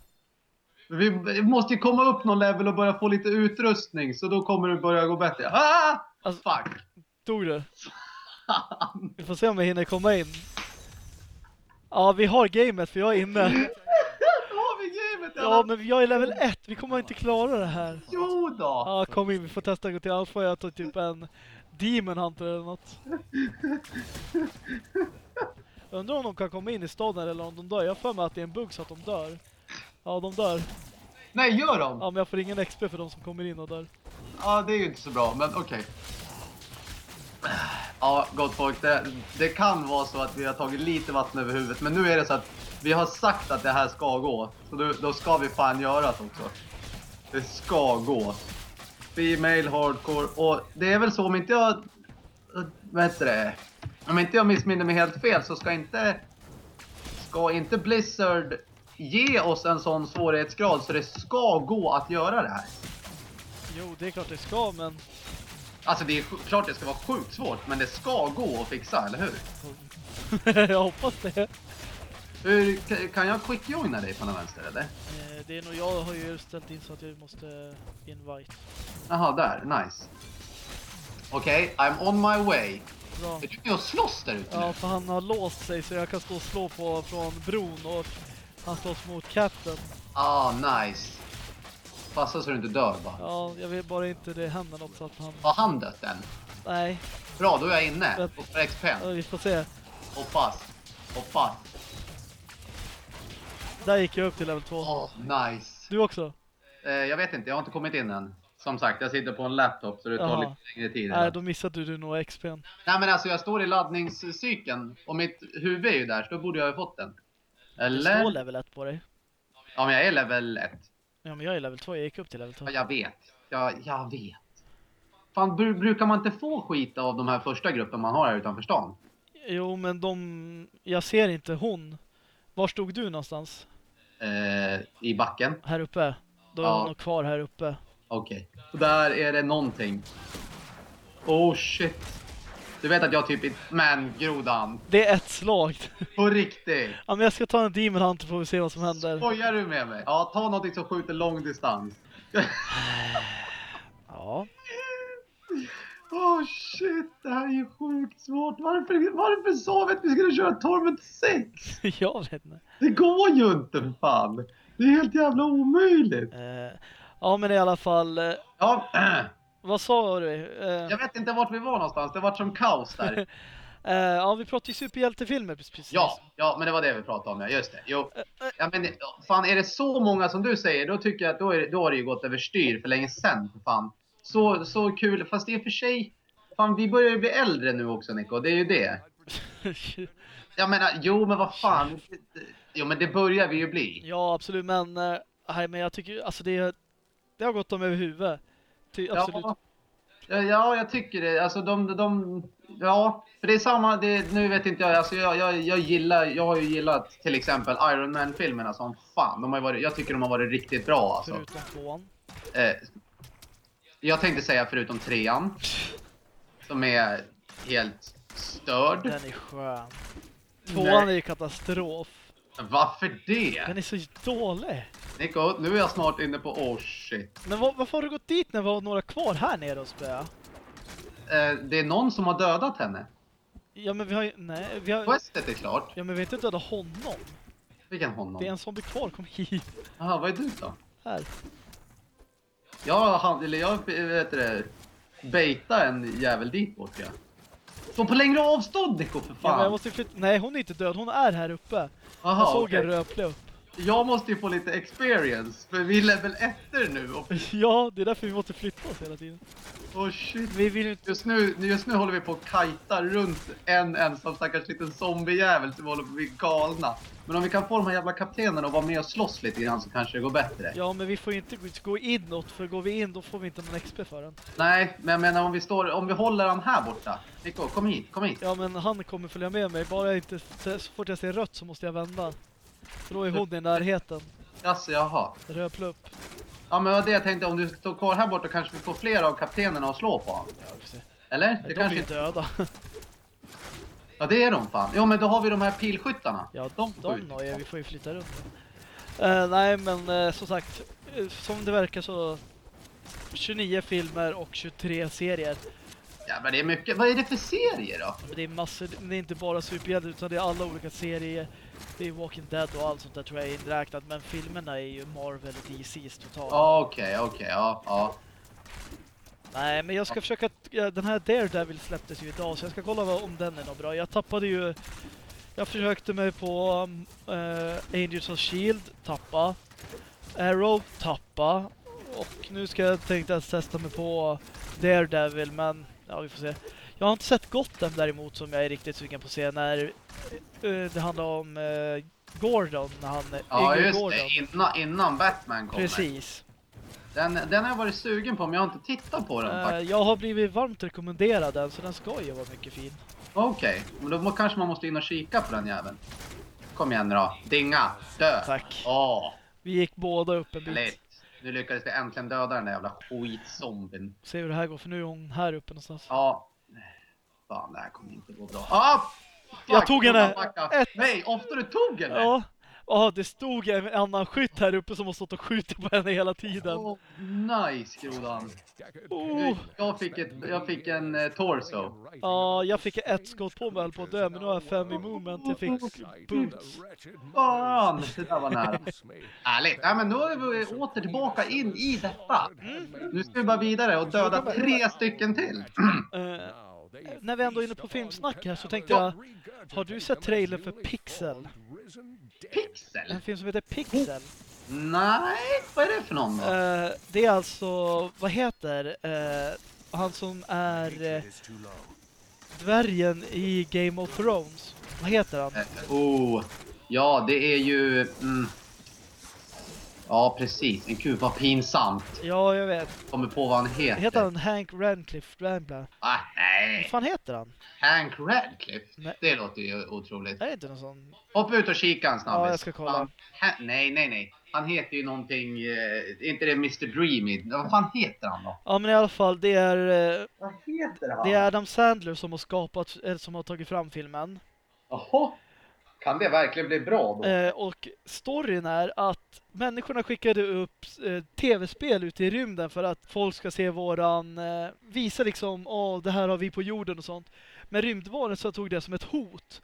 Vi måste ju komma upp någon level och börja få lite utrustning så då kommer det börja gå bättre. Ah! Alltså, Fuck! Tog det? Vi får se om jag hinner komma in. Ja, vi har gamet för jag är inne. Har vi gamet Ja, men jag är level 1. Vi kommer inte klara det här. Jo då! Ja, kom in. Vi får testa att gå till alfa. Jag tar typ en Demon Hunter eller något. Undrar om de kan komma in i staden eller om de dör. Jag för mig att det är en bugg så att de dör. Ja, de dör. Nej, gör de? Ja, men jag får ingen XP för de som kommer in och dör. Ja, det är ju inte så bra, men okej. Ja, gott folk. Det, det kan vara så att vi har tagit lite vatten över huvudet, men nu är det så att vi har sagt att det här ska gå. Så då, då ska vi fan göra det också. Det ska gå. Female hardcore. Och det är väl så om inte jag... Vad heter det? Om inte jag missminner mig helt fel så ska inte... Ska inte Blizzard ge oss en sån svårighetsgrad så det ska gå att göra det här? Jo, det är klart det ska, men... Alltså det är klart det ska vara sjukt svårt, men det ska gå att fixa, eller hur? jag hoppas det. hur ka- kan jag quick-joina dig på den vänster, eller? Eh, Det är nog jag har ju ställt in så att jag måste invite. Jaha, där. Nice. Okej, I'm on my way. Bra. Du och slåss där ute Ja, nu? för han har låst sig så jag kan stå och slå på från bron och han slåss mot Captain. Ah, nice. Passa så du inte dör bara. Ja, jag vill bara inte det händer något så att han... Har han dött än? Nej, Bra, då är jag inne. Och för XP. ja, vi får se. Hoppas. Hoppas. Där gick jag upp till level 2. Åh, nice. Du också? Eh, jag vet inte, jag har inte kommit in än. Som sagt, jag sitter på en laptop så det tar Jaha. lite längre tid. Nej, då missade du nog XP'n. Nej men alltså jag står i laddningscykeln och mitt huvud är ju där så då borde jag ha fått den. Det Eller? står level 1 på dig. Ja men jag är level 1. Ja, men jag är level 2. Jag gick upp till level 2. Ja, jag vet. Ja, jag vet. Fan, bru- brukar man inte få skit av de här första gruppen man har här utanför stan? Jo, men de... Jag ser inte hon. Var stod du någonstans? Eh, I backen? Här uppe? Då är Ja. hon nog kvar här uppe. Okej. Och där är det någonting. Oh shit. Du vet att jag typ är... Men grodan. Det är ett slag. På riktigt. ja, men jag ska ta en Demon Hunter får vi se vad som händer. Skojar du med mig? Ja, ta någonting som skjuter lång distans. Ja. Oh shit, det här är ju sjukt svårt. Varför, varför sa vi att vi skulle köra Torment 6? jag vet inte. Det går ju inte för fan. Det är helt jävla omöjligt. Eh, ja, men i alla fall. Eh, Ja, vad sa du? Eh, jag vet inte vart vi var någonstans. Det var som kaos där. eh, ja, vi pratar ju superhjältefilmer precis. Ja, ja, men det var det vi pratade om. Ja, just det. Jo. Ja, men fan, är det så många som du säger, då tycker jag att då, är, då har det ju gått överstyr för länge sedan. För fan. Så, så kul. Fast det är för sig... Fan, vi börjar ju bli äldre nu också, Nico. Det är ju det. Jag menar, jo men vad fan. Jo men det börjar vi ju bli. ja, absolut. Men, nej, men jag tycker alltså det, det har gått dem över huvudet. Ty, absolut. Ja, ja, ja, jag tycker det. Alltså de, de, ja, för det är samma, det, nu vet inte jag, alltså jag, jag, jag gillar, jag har ju gillat till exempel Iron Man-filmerna som fan. De har varit, jag tycker de har varit riktigt bra alltså. Förutom tvåan. Eh, jag tänkte säga förutom trean, som är helt störd. Den är skön. Tvåan är ju katastrof. Varför det? Den är så dålig. Nico, nu är jag snart inne på oh shit. Men var, varför har du gått dit när vi har några kvar här nere och spöa? Eh, det är någon som har dödat henne. Ja men vi har ju, nej, vi har, Questet är klart. ja men vi har inte dödat honom. Vilken honom? Det är en zombie kvar, kom hit. Jaha, vad är du då? Här. Jag, han, eller jag vet det, baita en jävel dit bort ja. Så på längre avstånd Nico för Ja, fan. men jag måste flytta, nej hon är inte död, hon är här uppe. Aha, jag såg okej. en röple upp. Jag måste ju få lite experience, för vi är level 1 nu och Ja, det är därför vi måste flytta oss hela tiden. oh shit. Vi vill inte... Just nu, just nu håller vi på att kajta runt en ensam stackars liten zombiejävel som håller på att bli galna. Men om vi kan få de här jävla kaptenerna att vara med och slåss lite grann så kanske det går bättre. Ja, men vi får ju inte gå- inåt, för går vi in då får vi inte någon XP för den. Nej, men jag menar om vi står, om vi håller han här borta. Nico, kom hit, kom hit. Ja, men han kommer följa med mig. Bara inte, så fort jag ser rött så måste jag vända. För då är hon i närheten. Jaså, jaha. Röple upp. Ja men det jag tänkte, om du står kvar här borta kanske vi får fler av kaptenerna att slå på honom. Ja. Eller? Det de är kanske ju inte... döda. Ja det är de fan. Jo men då har vi de här pilskyttarna. Ja, De de, ja, vi får ju flytta runt. Uh, nej, men uh, som sagt, eh, som det verkar så 29 filmer och 23 serier. Ja men det är mycket. Vad är det för serier då? Men det är massor, det är inte bara superhjältar utan det är alla olika serier. Det är Walking Dead och allt sånt där tror jag är inräknat. Men filmerna är ju Marvel och DC's totalt. Ja okej, okej, ja, ja. Nej, men jag ska försöka... Den här Daredevil släpptes ju idag så jag ska kolla vad- om den är något bra. Jag tappade ju... Jag försökte mig på eh, Angels of Shield, tappa. Arrow, tappa. Och nu ska jag tänkte testa mig på Daredevil, men ja, vi får se. Jag har inte sett Gotham däremot som jag är riktigt sugen på att se när eh, det handlar om eh, Gordon, när han Ja yngre just Gordon. det, innan, innan Batman kommer. Precis. Den, den har jag varit sugen på men jag har inte tittat på den Eh, faktiskt. jag har blivit varmt rekommenderad den, så den ska ju vara mycket fin. Okej, men då må, kanske man måste in och kika på den jäveln. Kom igen då. Dinga, dö. Tack. Åh, Vi gick båda upp en bit. lätt. Nu lyckades vi äntligen döda den där jävla skitzombien. Se hur det här går, för nu är hon här uppe någonstans. Ja. Fan, det här kommer inte gå bra. Ah! Jag tog henne. Ett. Nej, ofta du tog henne? Ja, Ja, det stod en annan skytt här uppe som har stått och skjutit på henne hela tiden. Oh, nice, Grodan. Oh. Jag fick, ett, jag fick en eh, torso. Ja, jag fick ett skott på mig på att dö, men nu har jag fem i movement. Jag fick boots. Fan, det där var nära. Härligt. Ja, men nu är vi åter tillbaka in i detta. Nu ska vi bara vidare och döda tre stycken till. Eh, när vi ändå är inne på filmsnack här så tänkte jag, har du sett trailern för Pixel? Pixel? En film som heter Pixel. Nej, vad är det för någon då? Eh, det är alltså, vad heter eh, han som är eh, dvärgen i Game of Thrones? Vad heter han? Oh, ja det är ju... Mm. Ja, precis. En kul, vad pinsamt. Ja, jag vet. Kommer på vad han heter. Heter han Hank Radcliffe? Rambla? Ah, Vad nej. fan heter han? Hank Radcliffe. Nej. Det låter ju otroligt. Är det inte någon sån? Hoppa ut och kika en snabbis. Ja, jag ska kolla. Fan, ha, nej, nej, nej. Han heter ju någonting... Eh, inte det Mr Dreamy? Vad fan heter han då? Ja, men i alla fall, det är, eh, Vad heter han? det är Adam Sandler som har skapat, eller som har tagit fram filmen. Jaha. Kan det verkligen bli bra då? Eh, och storyn är att människorna skickade upp eh, tv-spel ute i rymden för att folk ska se våran, eh, visa liksom, åh det här har vi på jorden och sånt. Men rymdvaren så tog det som ett hot.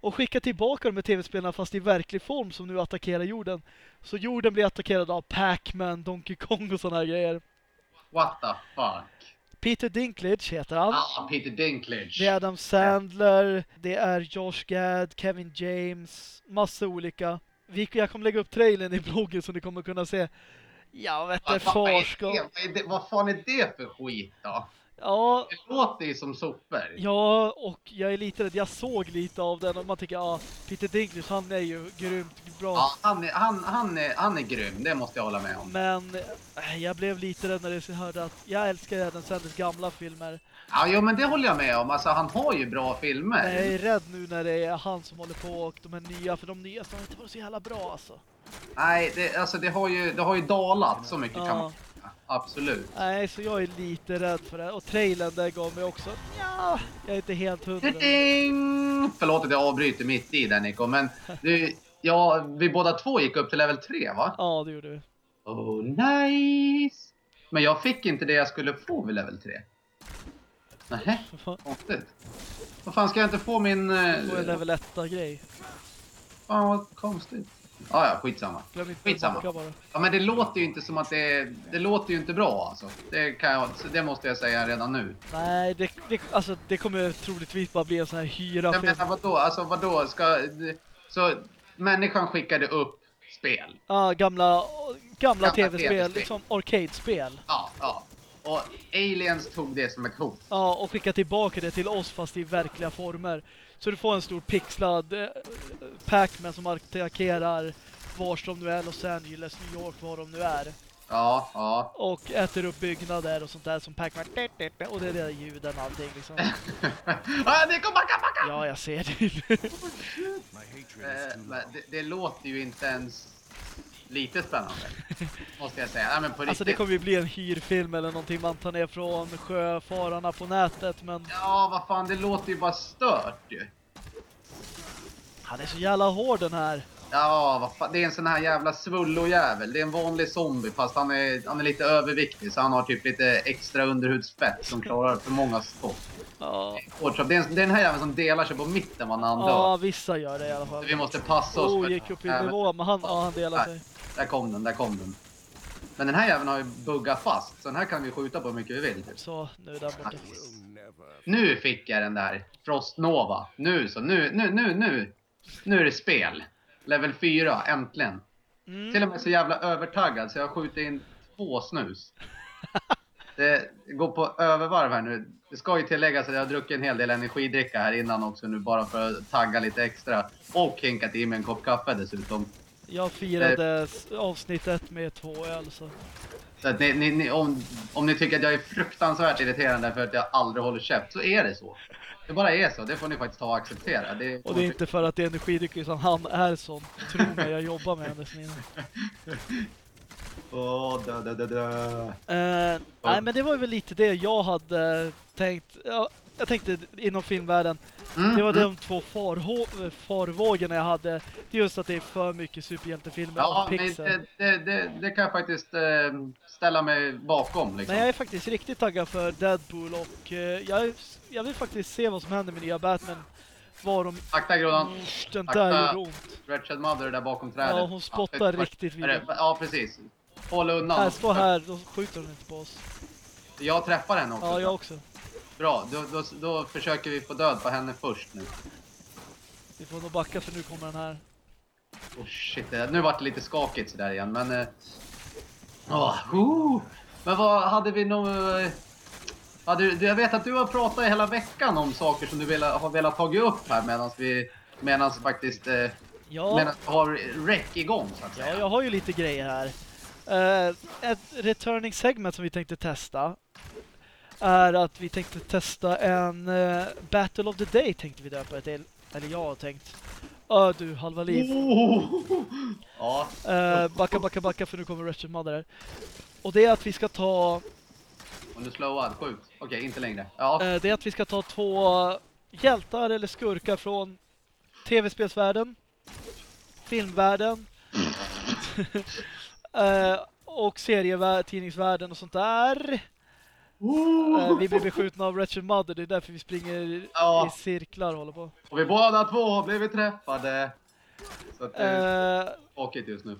Och skickade tillbaka de här tv-spelarna fast i verklig form som nu attackerar jorden. Så jorden blir attackerad av Pac-Man, Donkey Kong och sådana här grejer. What the fuck? Peter Dinklage heter han. Ah, Peter Dinklage. Det är Adam Sandler, det är Josh Gad, Kevin James, massa olika. Vi, jag kommer lägga upp trailern i bloggen så ni kommer kunna se. Ja, vet du, farskap. vad, vad fan är det för skit då? Ja, Det låter ju som sopor. ja, och jag är lite rädd. Jag såg lite av den och man tänker, ja, Peter Dinklage, han är ju grymt bra. Ja, han, är, han, han, är, han är grym, det måste jag hålla med om. Men äh, jag blev lite rädd när jag hörde att jag älskar Adam Sanders gamla filmer. Ja, jo, men det håller jag med om. Alltså, han har ju bra filmer. Men jag är rädd nu när det är han som håller på och de här nya, för de nya som inte varit så jävla bra alltså. Nej, det, alltså, det, har ju, det har ju dalat så mycket kan Ja. man säga. Absolut. Nej, så jag är lite rädd för det. Och trailern där gav mig också, ja, jag är inte helt hundra. Ding! Förlåt att jag avbryter mitt i där Nico, men du, ja, vi båda två gick upp till level 3 va? Ja, det gjorde vi. Oh, nice! Men jag fick inte det jag skulle få vid level 3. Nähä, konstigt. Vad fan ska jag inte få min... Det var en Uh, level 1-grej. fan vad konstigt. Ah, ja, skitsamma. Glöm inte Skitsamma. Ja, men det låter ju inte som att det... Det låter ju inte bra alltså. Det, kan jag, det måste jag säga redan nu. Nej, det, det, alltså, det kommer troligtvis bara bli en sån här hyra Jag menar vadå? Alltså vadå? Ska... Så människan skickade upp spel. Ja, gamla, gamla Gamla tv-spel, TV-spel. liksom arcade-spel. Ja, ja. Och aliens tog det som ett hot. Ja, och skicka tillbaka det till oss fast i verkliga former. Så du får en stor pixlad eh, Pac-Man som attackerar vars de nu är, Los Angeles, New York, var de nu är. Ja, ja. Och äter upp byggnader och sånt där som Pac-Man. Och det är det ljuden och allting liksom. ah, Nico, backa, backa! Ja, jag ser det. Eh, det, det låter ju inte ens lite spännande. Måste jag säga. Nej, men på riktigt. Alltså det kommer ju bli en hyrfilm eller någonting man tar ner från sjöfararna på nätet. Men Ja, vad fan, det låter ju bara stört ju. han är så jävla hård den här. Ja, vad fan. Det är en sån här jävla svullojävel. Det är en vanlig zombie fast han är, han är lite överviktig så han har typ lite extra underhudsfett som klarar för många skott. Ja, så Det är, en, det är den här jäveln som delar sig på mitten när han dör. ja vissa gör det i alla fall. Vi måste passa oss. Oh, gick upp i nivå, men han, ja, han delar sig. Där kom den, där kom den. Men den här jäveln har ju buggat fast, så den här kan vi skjuta på hur mycket vi vill. Typ. Så, nu är den borta. Nu fick jag den där Frostnova. Nu så, nu, nu, nu, nu. Nu är det spel. Level 4, äntligen. Mm. Till och med så jävla övertaggad så jag har skjutit in två snus. Det går på övervarv här nu. Det ska ju tilläggas att jag har druckit en hel del energidricka här innan också nu bara för att tagga lite extra. Och hinkat i mig en kopp kaffe dessutom. Jag firade s- avsnitt ett med två öl så. Så att ni, ni, ni, om, om ni tycker att jag är fruktansvärt irriterande för att jag aldrig håller käft så är det så. Det bara är så. Det får ni faktiskt ta och acceptera. Det, Och det är inte för att det är energidryck utan han är sån. Tro mig, jag jobbar med hennes minne. Åh, dö, dö, dö, dö. Eh, nej men det var väl lite det jag hade tänkt. Ja, jag tänkte inom filmvärlden, Mm, det var mm. de två farvågorna jag hade. Det är just att det är för mycket superhjältefilmer Ja, och pixel. det, det, det, det kan jag faktiskt eh, ställa mig bakom. Liksom. Men jag är faktiskt riktigt taggad för Deadpool och eh, jag, jag vill faktiskt se vad som händer med nya Batman. Var de... Akta grodan, den Akta. där gjorde ont. Mother där bakom trädet. Ja, hon spottar Ja, riktigt vid är det- Ja, precis. Håll undan. Här, stå här, då skjuter hon inte på oss. Jag träffar henne också. Ja, jag också. Bra, då, då, då försöker vi få död på henne först nu. Vi får nog backa för nu kommer den här. Oh shit, nu vart det lite skakigt sådär igen, men... eh, åh, oh. Men vad hade vi nog... eh, Hade, jag vet att du har pratat hela veckan om saker som du vill, har velat tagit upp här medan vi... Medan faktiskt... Eh, Ja, medan har rec igång så att ja, säga. jag har ju lite grejer här. Eh, ett returning segment som vi tänkte testa är att vi tänkte testa en eh, Battle of the Day tänkte vi döpa det till. Eller jag har tänkt. Ö du, halva liv. Oh. Ja, Eh, backa, backa, backa för nu kommer Wretched Mother här. Och det är att vi ska ta om du slowad, skjut. Okej, inte längre. Ja, eh, det är att vi ska ta två hjältar eller skurkar från tv-spelsvärlden, filmvärlden eh, och serietidningsvärlden och sånt där. Eh, vi blir beskjutna av Wretched Mother, det är därför vi springer Ja. i cirklar och håller på. och vi båda två har blivit träffade. Så att det är Eh, skakigt just nu.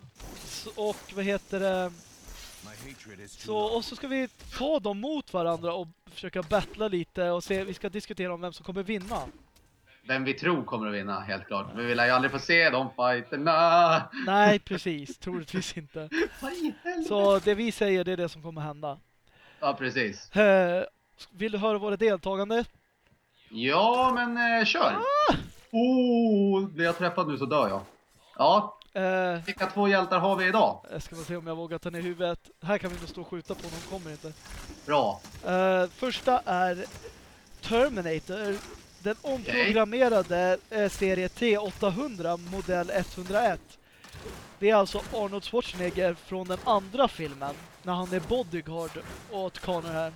och vad heter det? Så, och så ska vi ta dem mot varandra och försöka battla lite och se, vi ska diskutera om vem som kommer vinna. Vem vi tror kommer att vinna, helt klart. Men vi vill ju aldrig få se de fighterna. Nej, precis. Troligtvis inte. Så det vi säger, det är det som kommer hända. Ja, precis. Eh, vill du höra våra deltagande? Ja, men eh, kör. Ah! Oh, blir jag träffad nu så dör jag. Ja, Eh, vilka två hjältar har vi idag? jag ska se om jag vågar ta ner huvudet. Här kan vi nog stå och skjuta på, de kommer inte. Bra. Eh, första är Terminator. Den omprogrammerade eh, serie T800 modell 101. Det är alltså Arnold Schwarzenegger från den andra filmen när han är bodyguard åt Connor här.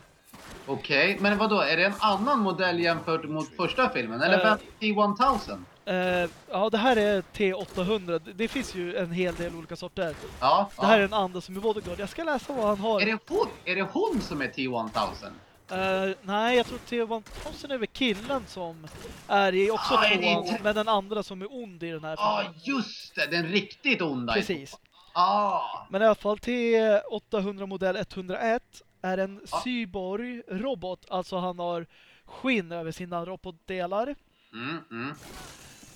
Okej, men vad då? Är det en annan modell jämfört mot första filmen? Eller vem T-1000? Eh, ja, det här är T800. Det- finns ju en hel del olika sorter. Ja, Det här är ja. en andra som är bodyguard. Jag ska läsa vad han har. Är det hon? Är det hon som är T-1000? Eh, nej, jag tror T1000 är väl killen som är i också Ah, tvåan, inte- men den andra som är ond i den här Ja, filmen. just det. Den riktigt onda. Precis. Ah, Men i alla fall T800 modell 101 är en Ja. cyborg-robot. Alltså han har skinn över sina robotdelar. mm, mm,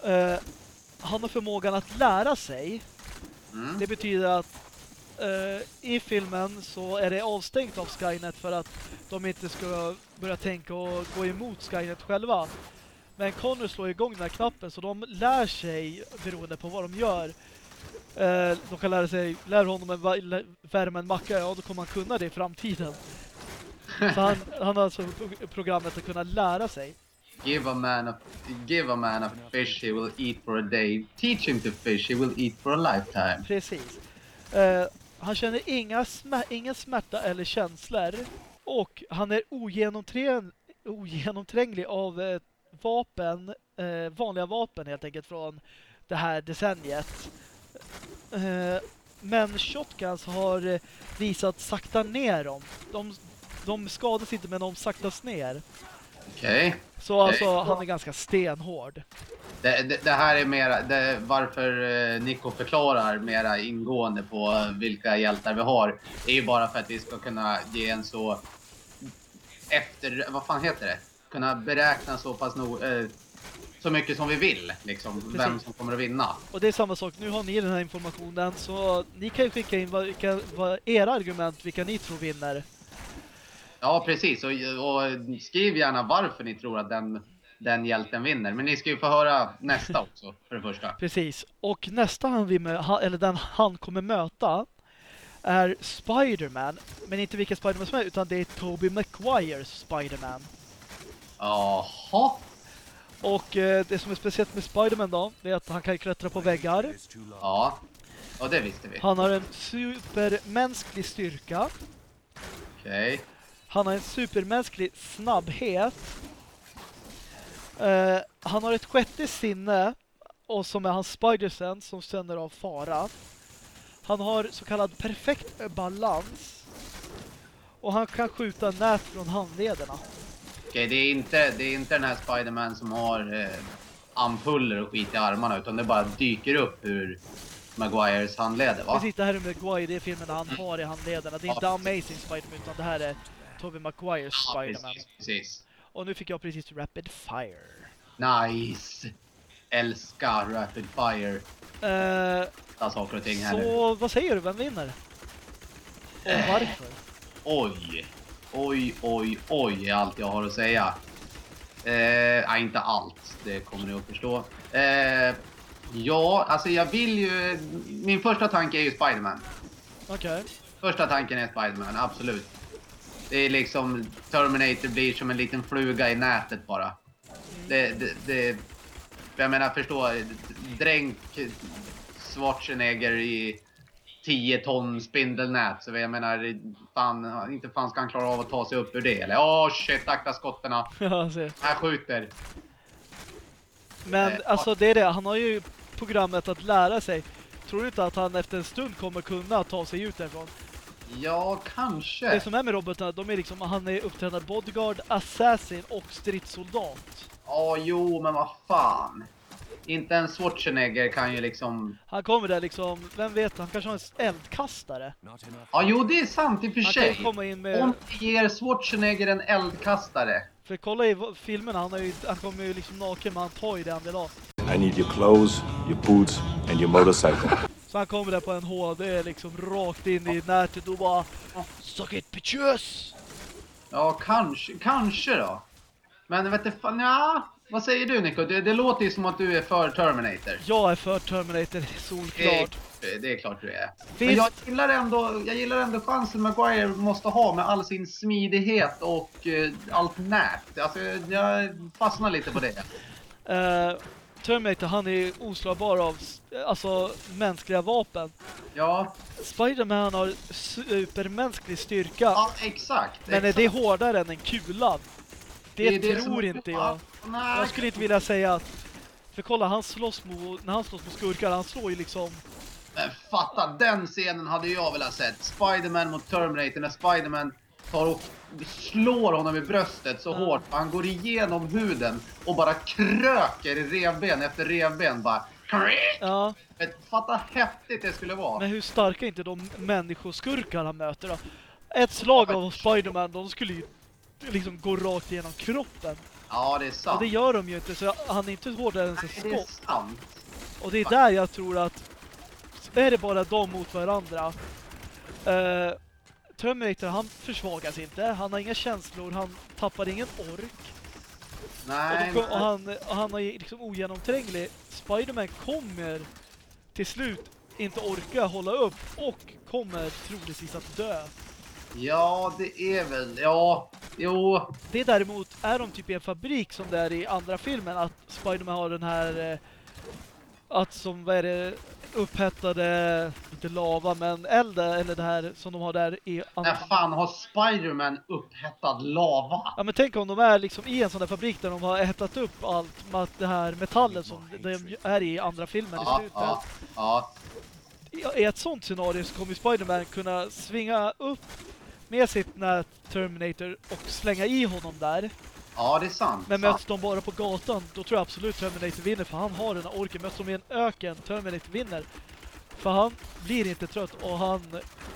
Eh, han har förmågan att lära sig. mm. Det betyder att i filmen så är det avstängt av Skynet för att de inte ska börja tänka och gå emot Skynet själva. Men Connor slår igång den här knappen så de lär sig beroende på vad de gör. Eh, de kan lära sig, lär honom lä- värma en macka, ja då kommer han kunna det i framtiden. Så han, han har alltså pro- programmet att kunna lära sig. Give a man a give a man a fish he will eat for a day. Teach him to fish he will eat for a lifetime. Precis. Eh, han känner inga smär ingen smärta eller känslor. Och han är ogenomtränglig av eh, vapen, eh, vanliga vapen helt enkelt från det här decenniet. Eh, men shotguns har eh, visat sakta ner dem. De, de skadas inte men de saktas ner. Okej. Så alltså han är ganska stenhård. Det, det, det här är mera, det, varför eh, Nico förklarar mera ingående på vilka hjältar vi har. är ju bara för att vi ska kunna ge en så efter, vad fan heter det? Kunna beräkna så pass nog, eh, så mycket som vi vill, liksom, vem Precis. som kommer att vinna. Och det är samma sak, nu har ni den här informationen så ni kan ju skicka in vad, vilka, vad era argument, vilka ni tror vinner. Ja, precis. Och, och skriv gärna varför ni tror att den, den hjälten vinner. Men ni ska ju få höra nästa också, för det första. Precis. Och nästa han vi eller den han kommer möta är Spider-Man. Men inte vilken Spider-Man som är, utan det är Tobey Maguires Spider-Man. Jaha. Och eh, det som är speciellt med Spider-Man då, det är att han kan klättra på väggar. Ja. Och det visste vi. Han har en supermänsklig styrka. Okej. Han har en supermänsklig snabbhet. Eh, han har ett sjätte sinne och som är hans spider som sänder av fara. Han har så kallad perfekt balans. Och han kan skjuta nät från handlederna. Okej, det är inte, det är inte den här Spiderman som har eh, ampuller och skit i armarna utan det bara dyker upp ur Maguires handleder va? Precis, det här är Maguire, det är filmen han har i handlederna. Det är inte Amazing Spider-Man utan det här är Tobey Maguires Ja, Spider-Man. precis, precis. Och nu fick jag precis Rapid Fire. Nice! Älskar Rapid Fire. Ta saker och ting här nu. så vad säger du, vem vinner? Och Eh. varför? Oj! Oj, oj, oj är allt jag har att säga. Eh, nej, inte allt. Det kommer ni att förstå. Eh, ja, alltså jag vill ju... Min första tanke är ju Spiderman. Okej. Första tanken är Spiderman, absolut. Det är liksom... Terminator blir som en liten fluga i nätet bara. Det... det, det jag menar, förstå. Dränk Schwarzenegger i 10 ton spindelnät. Så jag menar, fan, inte fan ska han klara av att ta sig upp ur det. Eller åh shit, akta skotterna. Ja. Här skjuter. Men Eh, alltså det är det, han har ju programmet att lära sig. Tror du inte att han efter en stund kommer kunna ta sig ut därifrån? Ja, kanske. Det som är med robotarna, de är liksom, han är upptränad bodyguard, assassin och stridssoldat. Ja, jo, men vad fan. Inte en Schwarzenegger kan ju liksom... Han kommer där liksom, vem vet, han kanske har en eldkastare. Ja, jo, det är sant i och för Han sig. kan komma in med, Om vi ger Schwarzenegger en eldkastare. för kolla i filmerna, han, har ju, han kommer ju liksom naken men han tar ju det han vill ha. I need your clothes, your boots, and your motorcycle. Så han kommer där på en HD liksom rakt in i nätet och bara Suck it bitches! Ja, kanske, kanske då. Men vet du fan, ja. Vad säger du Nico? Det, det låter ju som att du är för Terminator. Jag är för Terminator, Det, solklart. det är klart du är. Men Finns- jag gillar, ändå, jag gillar ändå chansen Maguire måste ha med all sin smidighet och eh, allt nät. Alltså, jag fastnar lite på det. Eh, Terminator, han är oslagbar av alltså, mänskliga vapen. Ja, Spiderman har supermänsklig styrka. ja exakt. men är exakt. det hårdare än en kula? Det, är det som- tror inte jag. Nej. Jag skulle inte vilja säga att... För kolla, han slåss mot, när han slåss mot skurkar, han slår ju liksom... Men fatta, den scenen hade jag velat sett. Spiderman mot Terminator när Spiderman tar och slår honom i bröstet så Ja. hårt. Han går igenom huden och bara kröker revben efter revben. Bara... Ja, Fatta häftigt det skulle vara. men hur starka är inte de människoskurkar han möter då? Ett slag av Spiderman, de skulle ju liksom gå rakt igenom kroppen. Ja, det är Och sant. det gör de ju inte, så han är inte hårdare än ett det är skott. sant. Och det är där jag tror att är det bara de mot varandra eh, Terminator han försvagas inte, han har inga känslor, han tappar ingen ork. Nej, och, då, och, han, och han är liksom ogenomtränglig. Spiderman kommer till slut inte orka hålla upp och kommer troligtvis att dö. Ja, det är väl... Ja, jo. Det är däremot, är de typ i en fabrik som det är i andra filmen att Spiderman har den här eh, att som, vad är det, upphettade, inte lava men eld eller det här som de har där i När fan har Spiderman upphettad lava? Ja men tänk om de är liksom i en sån där fabrik där de har hettat upp allt med det här metallen som de är i andra filmen i Ja, slutet. ja, ja. I- I ett sånt scenario så kommer Spiderman kunna svinga upp med sitt nät Terminator och slänga i honom där. Ja, det är sant. Men sant. möts de bara på gatan, då tror jag absolut Terminator vinner för han har den här orken. Möts de i en öken, Terminator vinner. För han blir inte trött och han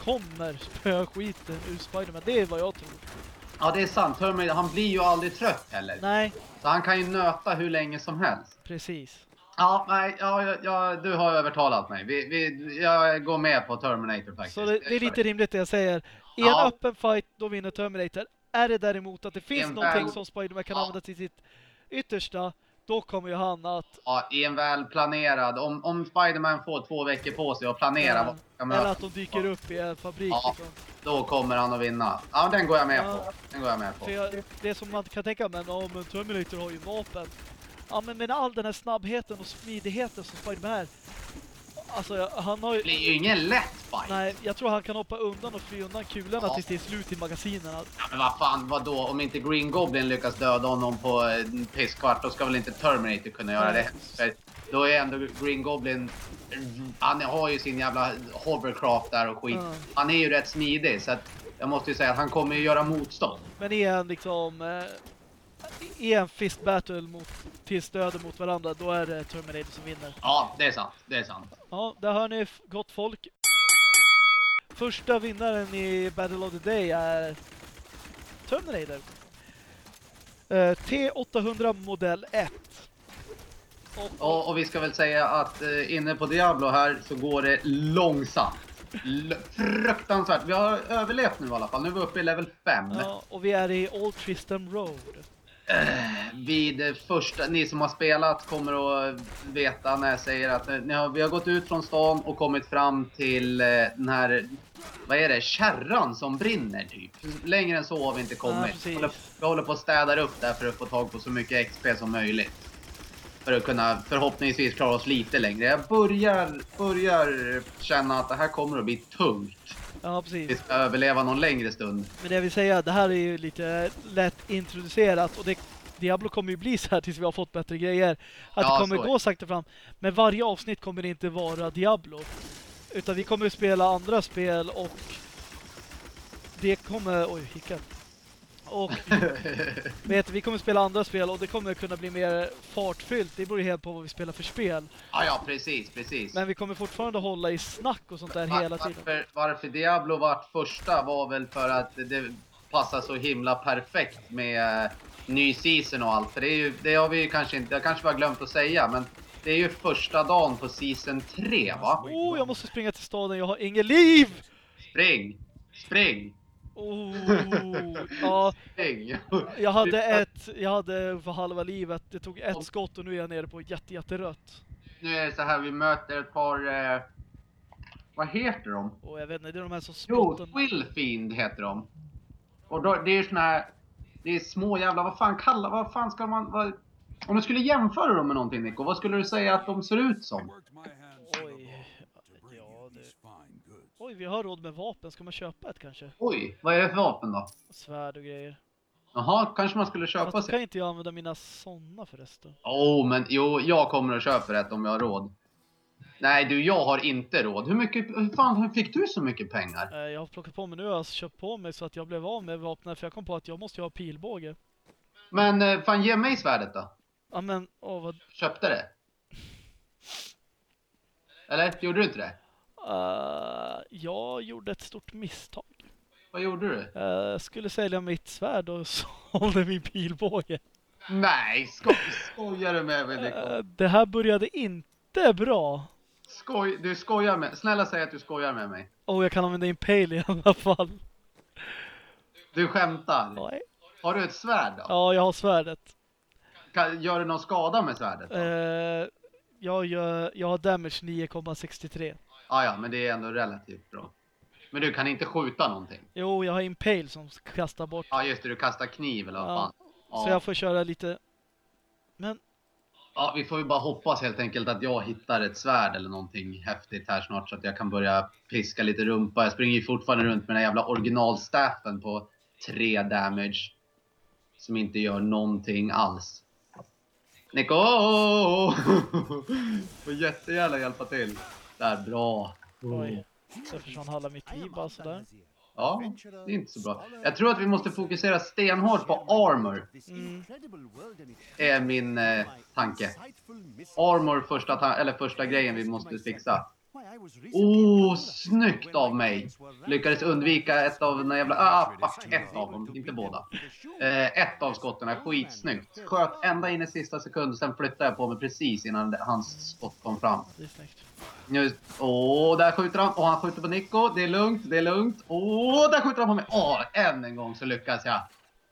kommer spöa skiten ur Spiderman. Det är vad jag tror. Ja, det är sant. Terminator, han blir ju aldrig trött heller. Nej, Så han kan ju nöta hur länge som helst. precis. Ja, nej, ja, ja, ja, du har övertalat mig. Vi, vi, jag går med på Terminator faktiskt. Så det, det är lite rimligt det jag säger. I en Ja. öppen fight, då vinner Terminator. Är det däremot att det finns En någonting som Spiderman kan Ja. använda till sitt yttersta, då kommer ju han att... Ja, i en väl planerad. Om, om Spiderman får två veckor på sig att planera vad han ska eller att de dyker upp i en fabrik. Ja. Liksom. då kommer han att vinna. Ja, den går jag med Ja. på. Den går jag med på. Jag, det som man kan tänka, men ja, men Terminator har ju vapen. Ja, men med all den här snabbheten och smidigheten som Spiderman är. Alltså, han har Det ju... blir ju ingen lätt fight. Nej, jag tror han kan hoppa undan och fly undan kulorna Ja. tills det är slut i magasinen. Ja, men vad fan, vad då? Om inte Green Goblin lyckas döda honom på en pisskvart, då ska väl inte Terminator kunna göra det? För då är ändå Green Goblin... Han har ju sin jävla hovercraft där och skit. Ja. Han är ju rätt smidig, så att jag måste ju säga att han kommer ju göra motstånd. Men i en liksom... Eh, en fist battle mot, till stöd mot varandra, då är det Terminator som vinner. Ja, det är sant. Det är sant. Ja, där hör ni gott folk. Första vinnaren i Battle of the Day är Terminator. Eh, T800 modell 1. Och, Och, och vi ska väl säga att eh, inne på Diablo här så går det långsamt. L fruktansvärt. Vi har överlevt nu i alla fall. Nu är vi uppe i level 5. ja, och vi är i Old Tristan Road. Vid det första, ni som har spelat kommer att veta när jag säger att eh, har, vi har gått ut från stan och kommit fram till eh, den här, vad är det, kärran som brinner typ. Längre än så har vi inte Ja, kommit. håller, vi håller på att städa upp där för att få tag på så mycket XP som möjligt. För att kunna förhoppningsvis klara oss lite längre. Jag börjar, börjar känna att det här kommer att bli tungt. Ja, Vi precis. ska överleva någon längre stund. Men det jag vill säga, det här är ju lite lätt introducerat och det, Diablo kommer ju bli så här tills vi har fått bättre grejer. Att Ja, det kommer gå sakta fram. Men varje avsnitt kommer det inte vara Diablo. Utan vi kommer spela andra spel och det kommer... Oj, hicka. Och vet, vi kommer spela andra spel och det kommer kunna bli mer fartfyllt. Det beror ju helt på vad vi spelar för spel. Ja, ja, precis, precis. Men vi kommer fortfarande hålla i snack och sånt där Var- hela tiden. Varför, varför Diablo vart första var väl för att det passar så himla perfekt med eh, ny season och allt. För det, är ju, det har vi ju kanske inte, jag kanske bara glömt att säga, men det är ju första dagen på season 3 va? Oh, jag måste springa till staden, jag har inget liv! Spring! Spring! Oh, ja, jag hade ett, jag hade för halva livet. Det tog ett skott och nu är jag nere på jätte, jätterött. Nu är det så här, vi möter ett par... Eh, vad heter de? Och jag vet inte, det är de här som Jo, spotten. Twillfiend heter de. Och då, det är såna här... Det är små jävla... Vad fan kallar... Vad fan ska man... Vad, om du skulle jämföra dem med någonting Nico, vad skulle du säga att de ser ut som? Oj, ja det... Oj, vi har råd med vapen. Ska man köpa ett kanske? Oj, vad är det för vapen då? Svärd och grejer. Jaha, kanske man skulle köpa Fast sig... kan inte jag använda mina såna förresten. Åh, oh, men jo, jag kommer att köpa ett om jag har råd. Nej du, jag har inte råd. Hur mycket... Hur fan hur fick du så mycket pengar? Eh, Jag har plockat på mig nu, jag har köpt på mig så att jag blev av med vapnen för jag kom på att jag måste ju ha pilbåge. Men eh, fan, ge mig svärdet då. Ja men, åh vad... Köpte det. Eller, gjorde du inte det? Uh, jag gjorde ett stort misstag. Vad gjorde du? Jag skulle sälja mitt svärd och sålde min pilbåge. Nej, sko skojar du med mig? Eh, det här började inte bra. Skoj, du skojar med Snälla säg att du skojar med mig. Och jag kan använda Impale i alla fall. Du skämtar. Nej. Har du ett svärd då? Ja, jag har svärdet. Kan, gör du någon skada med svärdet? Eh, jag, gör, jag har damage 9,63. Ah, ja, men det är ändå relativt bra. Men du kan inte skjuta någonting? Jo, jag har Impale som kastar bort. Ja, just det. Du kastar kniv eller vad Ja. fan. Så Ja. jag får köra lite... Men, ja, vi får ju bara hoppas helt enkelt att jag hittar ett svärd eller någonting häftigt här snart så att jag kan börja piska lite rumpa. Jag springer ju fortfarande runt med den jävla originalstaffen på 3 damage. Som inte gör någonting alls. Nico! Får jättegärna hjälpa till. Där, bra. oj. Så försvann halva mitt liv bara sådär. Ja, det är inte så bra. Jag tror att vi måste fokusera stenhårt på armor. Mm. Är min eh, tanke. Armor första, ta- eller första grejen vi måste fixa. Oh, snyggt av mig! Lyckades undvika ett av den jävla... Ah, fuck, ett av dem, inte båda. Eh, ett av skotten är skitsnyggt. Sköt ända in i sista sekund, sen flyttade jag på mig precis innan hans skott kom fram. Nu, åh, där skjuter han. Och han skjuter på Nico. Det är lugnt, det är lugnt. Åh, där skjuter han på mig. Åh, än en gång så lyckas jag.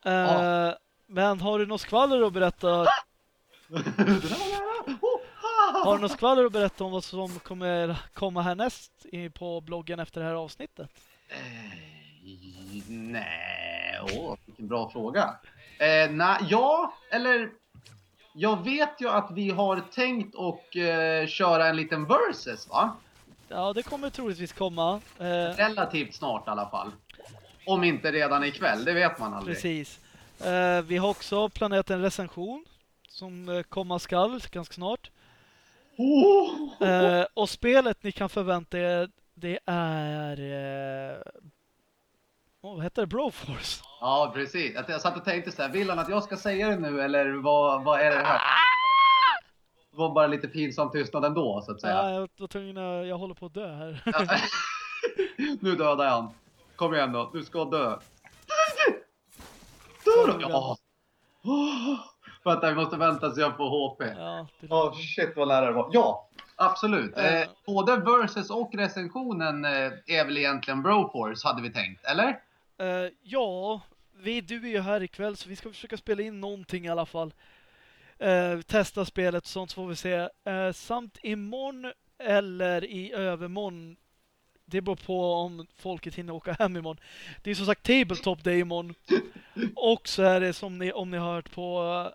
Eh, Men har du något skvaller att berätta? det där var nära. Oh, ah. Har du något skvaller att berätta om vad som kommer komma härnäst på bloggen efter det här avsnittet? Eh, nej, åh, vilken bra fråga. Eh, nej, ja, eller... Jag vet ju att vi har tänkt att eh, köra en liten versus, va? Ja, det kommer troligtvis komma. Eh, Relativt snart i alla fall. Om inte redan ikväll, det vet man aldrig. precis. Eh, vi har också planerat en recension som eh, komma skall ganska snart. Eh, och spelet ni kan förvänta er, det är... Eh, oh, vad heter det? Broforce. Ja, precis. Jag satt och tänkte så här, vill han att jag ska säga det nu eller vad, vad är det här? Det var bara lite pinsam tystnad ändå, så att säga. Ja, jag var tvungen att, jag håller på att dö här. Nu dödar jag han. Kom igen då, du ska dö. Dö då! Ja. Vänta, vi måste vänta så jag får HP. ja, oh, shit vad nära det var. Ja, absolut. Eh. Eh, både versus och recensionen eh, är väl egentligen Broforce hade vi tänkt, eller? Eh, ja, vi, du är ju här ikväll så vi ska försöka spela in någonting i alla fall. Eh, testa spelet och sånt så får vi se. Eh, samt imorgon eller i övermorgon. Det beror på om folket hinner åka hem imorgon. Det är som sagt Tabletop Day imorgon. Och så är det som ni, om ni har hört på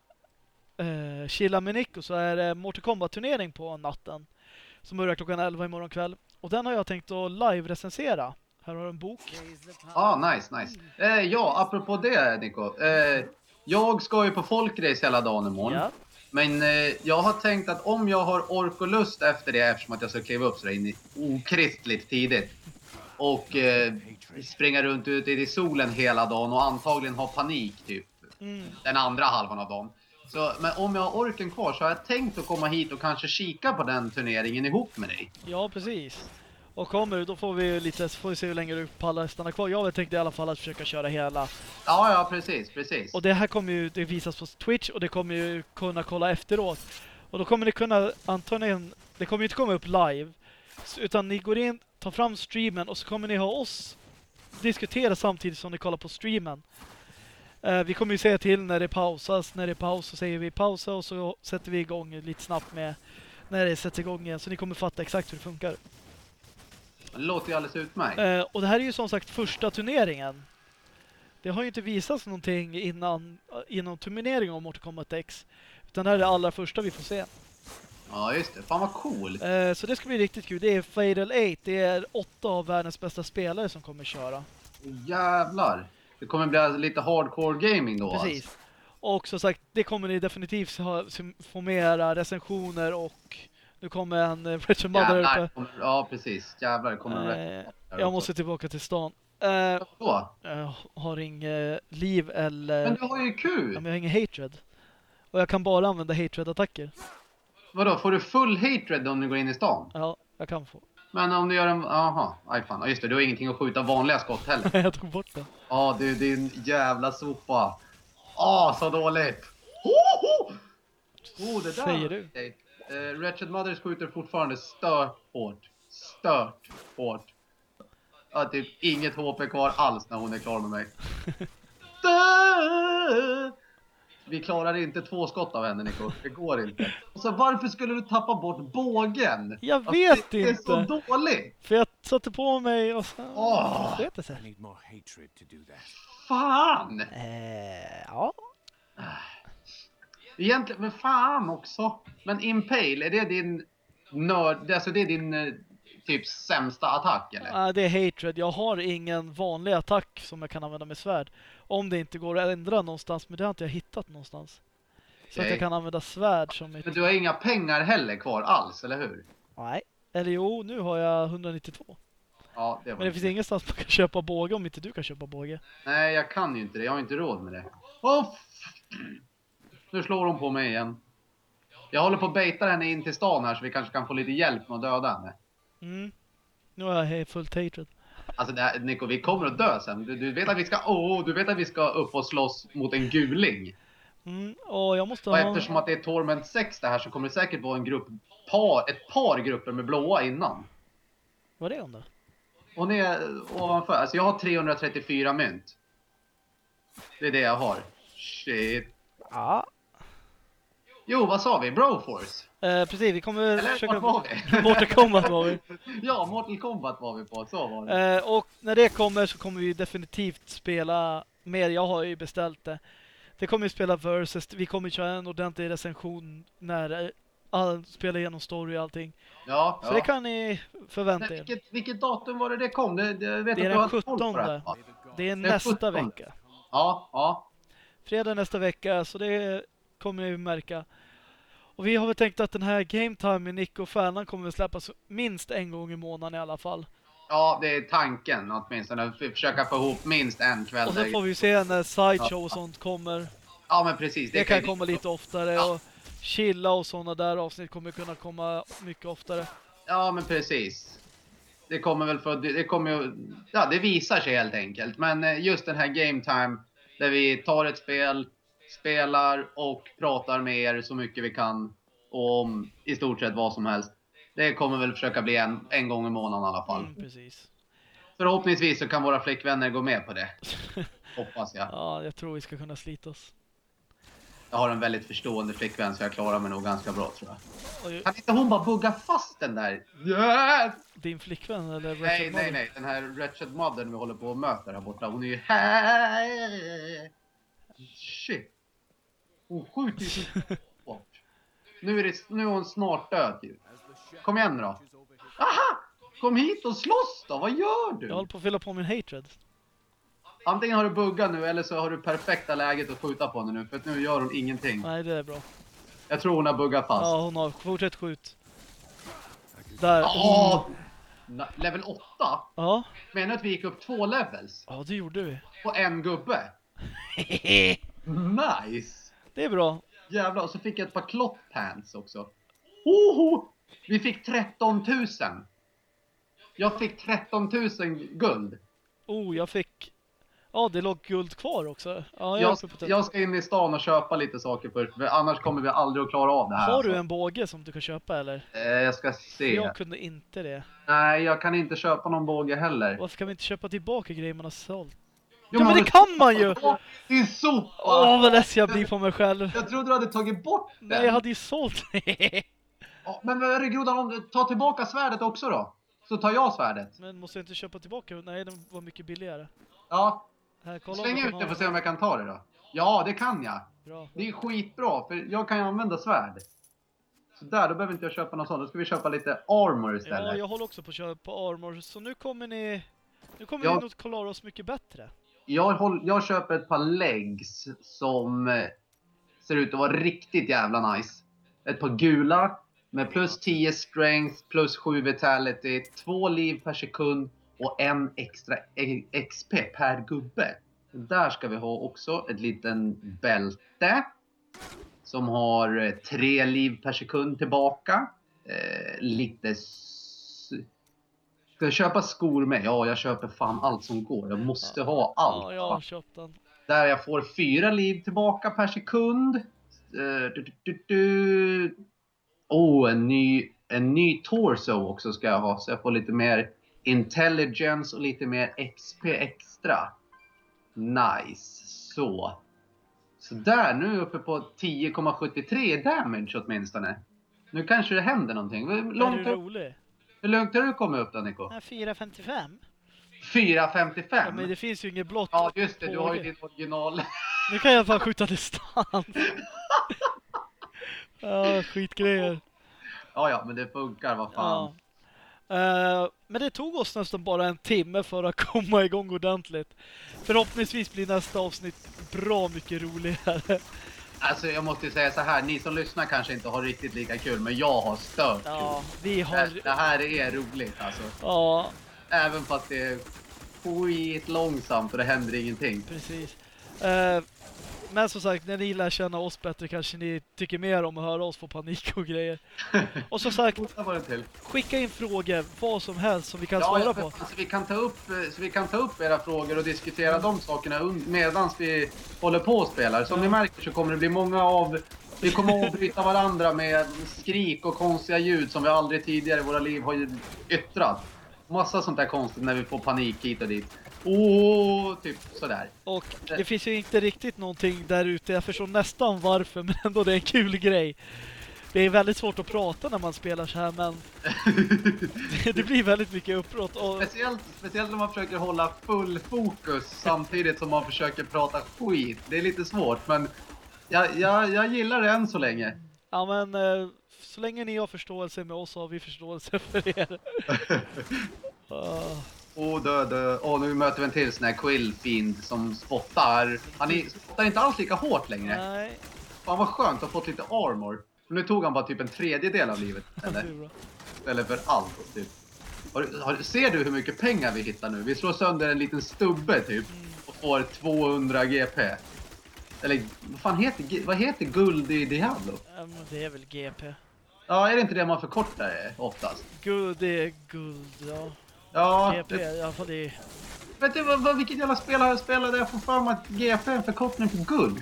eh, Chilla med Nico så är det Mortal Kombat-turnering på natten. Som börjar klockan 11 imorgon kväll. Och den har jag tänkt att live-recensera. Här har du en bok. Ja, ah, nice, nice. Eh, ja, apropå det Nico. Eh, jag ska ju på folkrace hela dagen imorgon. Ja. Men eh, jag har tänkt att om jag har ork och lust efter det eftersom att jag ska kliva upp så in i okristligt tidigt. Och eh, springa runt ute i solen hela dagen och antagligen ha panik typ. Mm. Den andra halvan av dagen. Så, men om jag har orken kvar så har jag tänkt att komma hit och kanske kika på den turneringen ihop med dig. Ja, precis. Och kommer du, då får vi lite, får vi se hur länge du pallar stanna kvar. Jag tänkte i alla fall att försöka köra hela. Ja, ja precis, precis. Och det här kommer ju det visas på Twitch och det kommer ju kunna kolla efteråt. Och då kommer ni kunna antagligen, det kommer ju inte komma upp live. Utan ni går in, tar fram streamen och så kommer ni ha oss diskutera samtidigt som ni kollar på streamen. Eh, vi kommer ju säga till när det pausas. När det är paus så säger vi pausa och så sätter vi igång lite snabbt med när det sätts igång igen. Så ni kommer fatta exakt hur det funkar. Det låter ju alldeles utmärkt. Eh, och det här är ju som sagt första turneringen. Det har ju inte visats någonting innan inom turnering om Mortal Kombat X. Utan det här är det allra första vi får se. Ja, just det. Fan vad cool. Eh, så det ska bli riktigt kul. Det är Fatal 8. Det är åtta av världens bästa spelare som kommer köra. Jävlar. Det kommer bli lite hardcore gaming då Precis. Alltså. Och som sagt, det kommer ni definitivt ha, få med era recensioner och nu kommer en eh, Rachel Mother Jävlar. uppe. kommer- Ja, precis. Jävlar. det Kommer Eh, det jag måste tillbaka till stan. Eh, Så. jag har inget liv eller... Men du har ju Ja, kul. men jag har ingen hatred. Och jag kan bara använda hatred-attacker. Vadå, får du full hatred om du går in i stan? Ja, jag kan få. Men om du gör en... Jaha, aj fan. Ja, just det, du har ingenting att skjuta vanliga skott heller. jag tog bort den. Ja, du din jävla sopa. Åh, så dåligt. Oh, oh! oh det där. Säger du? Okej. Eh, Wretched Mothers skjuter fortfarande stört hårt. Stört hårt. Jag har typ inget HP kvar alls när hon är klar med mig. Vi klarar inte två skott av henne Nico. Det går inte. Och så varför skulle du tappa bort bågen? Jag Alltså, vet det är så inte. dåligt. För jag satte på mig och så... To do that. Fan! Eh, ja. Egentligen, men fan också. Men Impale, är det din nörd, alltså det är din eh, typ sämsta attack eller? Ah, det är hatred. Jag har ingen vanlig attack som jag kan använda med svärd. Om det inte går att ändra någonstans, men det har inte jag hittat någonstans. Så att jag kan använda svärd som. Men du har inga pengar heller kvar alls, eller hur? Nej. Eller jo, nu har jag 192. Ja, det Men det finns ingenstans man kan köpa båge om inte du kan köpa båge. Nej, jag kan ju inte det. Jag har inte råd med det. F- nu slår hon på mig igen. Jag håller på att baita henne in till stan här så vi kanske kan få lite hjälp med att döda henne. Mm. Nu har jag fullt hatred. Alltså det här, Nico, vi kommer att dö sen. Du, du vet att vi ska, åh, du vet att vi ska upp och slåss mot en guling. Mm. Och jag måste Och ha... eftersom att det är Torment 6 det här så kommer det säkert vara en grupp, par, ett par grupper med blåa innan. Vad är det om då? Och ni är ovanför, alltså jag har 334 mynt. Det är det jag har. Shit. Ja. Jo, vad sa vi? Broforce? Eh, precis, vi kommer Eller försöka... vart var vi? Mortal Kombat var vi. ja, Mortal Kombat var vi på, så var det. Eh, och när det kommer så kommer vi definitivt spela mer. Jag har ju beställt det. Det kommer ju spela versus. Vi kommer köra en ordentlig recension när eh, all, spela igenom story och allting. Ja, Så ja. det kan ni förvänta Men er. vilket, vilket datum var det det kom? Det, det, vet Det är den har koll på det här. 17. Det är Det är nästa 17. vecka. Ja, ja. Fredag nästa vecka, så det kommer ni märka. Och vi har väl tänkt att den här Game Time med Nick och Färnan kommer släppas minst en gång i månaden i alla fall. Ja, det är tanken åtminstone. Försöka få ihop minst en kväll. Och så får vi se när Sideshow och sånt kommer. Ja, men precis. Det kan vi- komma lite oftare Ja. och chilla och sådana där avsnitt kommer kunna komma mycket oftare. Ja, men precis. Det kommer väl för... Det kommer. Ja, det visar sig helt enkelt. Men eh, just den här game time där vi tar ett spel, spelar och pratar med er så mycket vi kan om i stort sett vad som helst. Det kommer väl försöka bli en, en gång i månaden i alla fall. Mm, precis. Förhoppningsvis så kan våra flickvänner gå med på det. Hoppas jag. Ja, jag tror vi ska kunna slita oss. Jag har en väldigt förstående flickvän så jag klarar mig nog ganska bra tror jag. Kan inte hon bara bugga fast den där? Yes! din flickvän eller Nej, Rachel nej, Mother? nej. Den här Wretched Mothern vi håller på och möter här borta. Hon är ju här. Shit. Hon skjuter ju bort. Nu är, det, nu är hon snart död ju. Kom igen då. Aha! Kom hit och slåss då. Vad gör du? Jag håller på att fylla på min hatred. Antingen har du buggat nu eller så har du perfekta läget att skjuta på henne nu. För att nu gör hon ingenting. Nej, det är bra. Jag tror hon har buggat fast. Ja, hon har. Fortsätt skjut. Där. Na- Level 8? Ja. Menar du att vi gick upp två levels? ja, det gjorde vi. På en gubbe? Nice! Det är bra. Jävlar, och så fick jag ett par cloth pants också. Oho! Vi fick 13 000. Jag fick 13 000 guld. Oh, jag fick... Ja, det låg guld kvar också. Ja, jag, Jag, jag ska in i stan och köpa lite saker först, för annars kommer vi aldrig att klara av det här. Har du alltså. en båge som du kan köpa eller? Eh, jag ska se. Jag kunde inte det. Nej, jag kan inte köpa någon båge heller. Varför kan vi inte köpa tillbaka grejer man har sålt? Jo, Ja, men det kan man ju! Din sopa! Åh, vad less jag blir på mig själv. Jag trodde du hade tagit bort den. Nej, jag hade ju sålt Ja, Men vad är det grodan om du tar tillbaka svärdet också då? Så tar jag svärdet. Men måste jag inte köpa tillbaka? Nej, den var mycket billigare. Ja, Här, släng ut det att se om jag kan ta det då. Ja, det kan jag. Bra. Det är skitbra, för jag kan ju använda svärd. Så där, då behöver inte jag köpa något sånt. Då ska vi köpa lite armor Ja, istället. jag håller också på att köra på Armor, så nu kommer ni... Nu kommer Ja. ni nog klara oss mycket bättre. Jag, håll, jag köper ett par legs som eh, ser ut att vara riktigt jävla nice. Ett par gula med plus 10 strength, plus 7 vitality, två liv per sekund och en extra XP per gubbe. Där ska vi ha också ett liten bälte som har eh, tre liv per sekund tillbaka. Eh, lite... Ska jag köpa skor med? Ja, jag köper fan allt som går. Jag måste ha allt. Ja, jag har köpt den. Där jag får fyra liv tillbaka per sekund. Eh, du, du, du, du. Oh, en ny, en ny torso också ska jag ha. Så jag får lite mer intelligence och lite mer XP extra. Nice. Så. Så där, nu är jag uppe på 10,73 damage åtminstone. Nu kanske det händer någonting. Hur Är långt, du har- rolig? hur långt har du kommit upp då Nico? 4.55? 4,55? Ja, men det finns ju inget blått. Ja just det, du har ju din original. Nu kan jag bara skjuta distans. ja, skitgrejer. Ja, ja, men det funkar, vad fan. Ja. Eh, men det tog oss nästan bara en timme för att komma igång ordentligt. Förhoppningsvis blir nästa avsnitt bra mycket roligare. Alltså, jag måste ju säga så här, ni som lyssnar kanske inte har riktigt lika kul, men jag har stört Ja, vi kul. har... Det, det här är roligt alltså. Ja, Även fast det är skit långsamt och det händer ingenting. precis. Eh, men som sagt, när ni lär känna oss bättre kanske ni tycker mer om att höra oss få panik och grejer. Och som sagt, skicka in frågor, vad som helst som vi kan Ja, svara på. så, vi kan ta upp, eh, så vi kan ta upp era frågor och diskutera de sakerna medan vi håller på och spelar. Som ni märker så kommer det bli många av... Vi kommer att avbryta varandra med skrik och konstiga ljud som vi aldrig tidigare i våra liv har yttrat. Massa sånt där konstigt när vi får panik hit och dit. Åh, typ sådär. Och det finns ju inte riktigt någonting där ute. Jag förstår nästan varför, men ändå det är en kul grej. Det är väldigt svårt att prata när man spelar så här, men det, det blir väldigt mycket uppbrott. Och, Speciellt, speciellt när man försöker hålla full fokus samtidigt som man försöker prata skit. Det är lite svårt, men jag, jag, jag gillar det än så länge. ja, men eh, så länge ni har förståelse med oss har vi förståelse för er. Ah, Åh, dö, dö. Åh, nu möter vi en till sån här Quillfiend som spottar. Han är, spottar inte alls lika hårt längre. nej, Fan vad skönt att ha fått lite armor. För nu tog han bara typ en tredjedel av livet. Eller, eller för allt, typ. Har, har, ser du hur mycket pengar vi hittar nu? Vi slår sönder en liten stubbe, typ. Och får 200 GP. Eller vad fan heter, vad heter guld i Diablo? Men det är väl GP. Ja, är det inte det man förkortar det oftast? Guld, det är guld, ja. Ja, GP, det, i alla fall är... vet du vad, vad, vilket jävla spel har jag spelat där jag får för mig att GP är en förkortning för guld?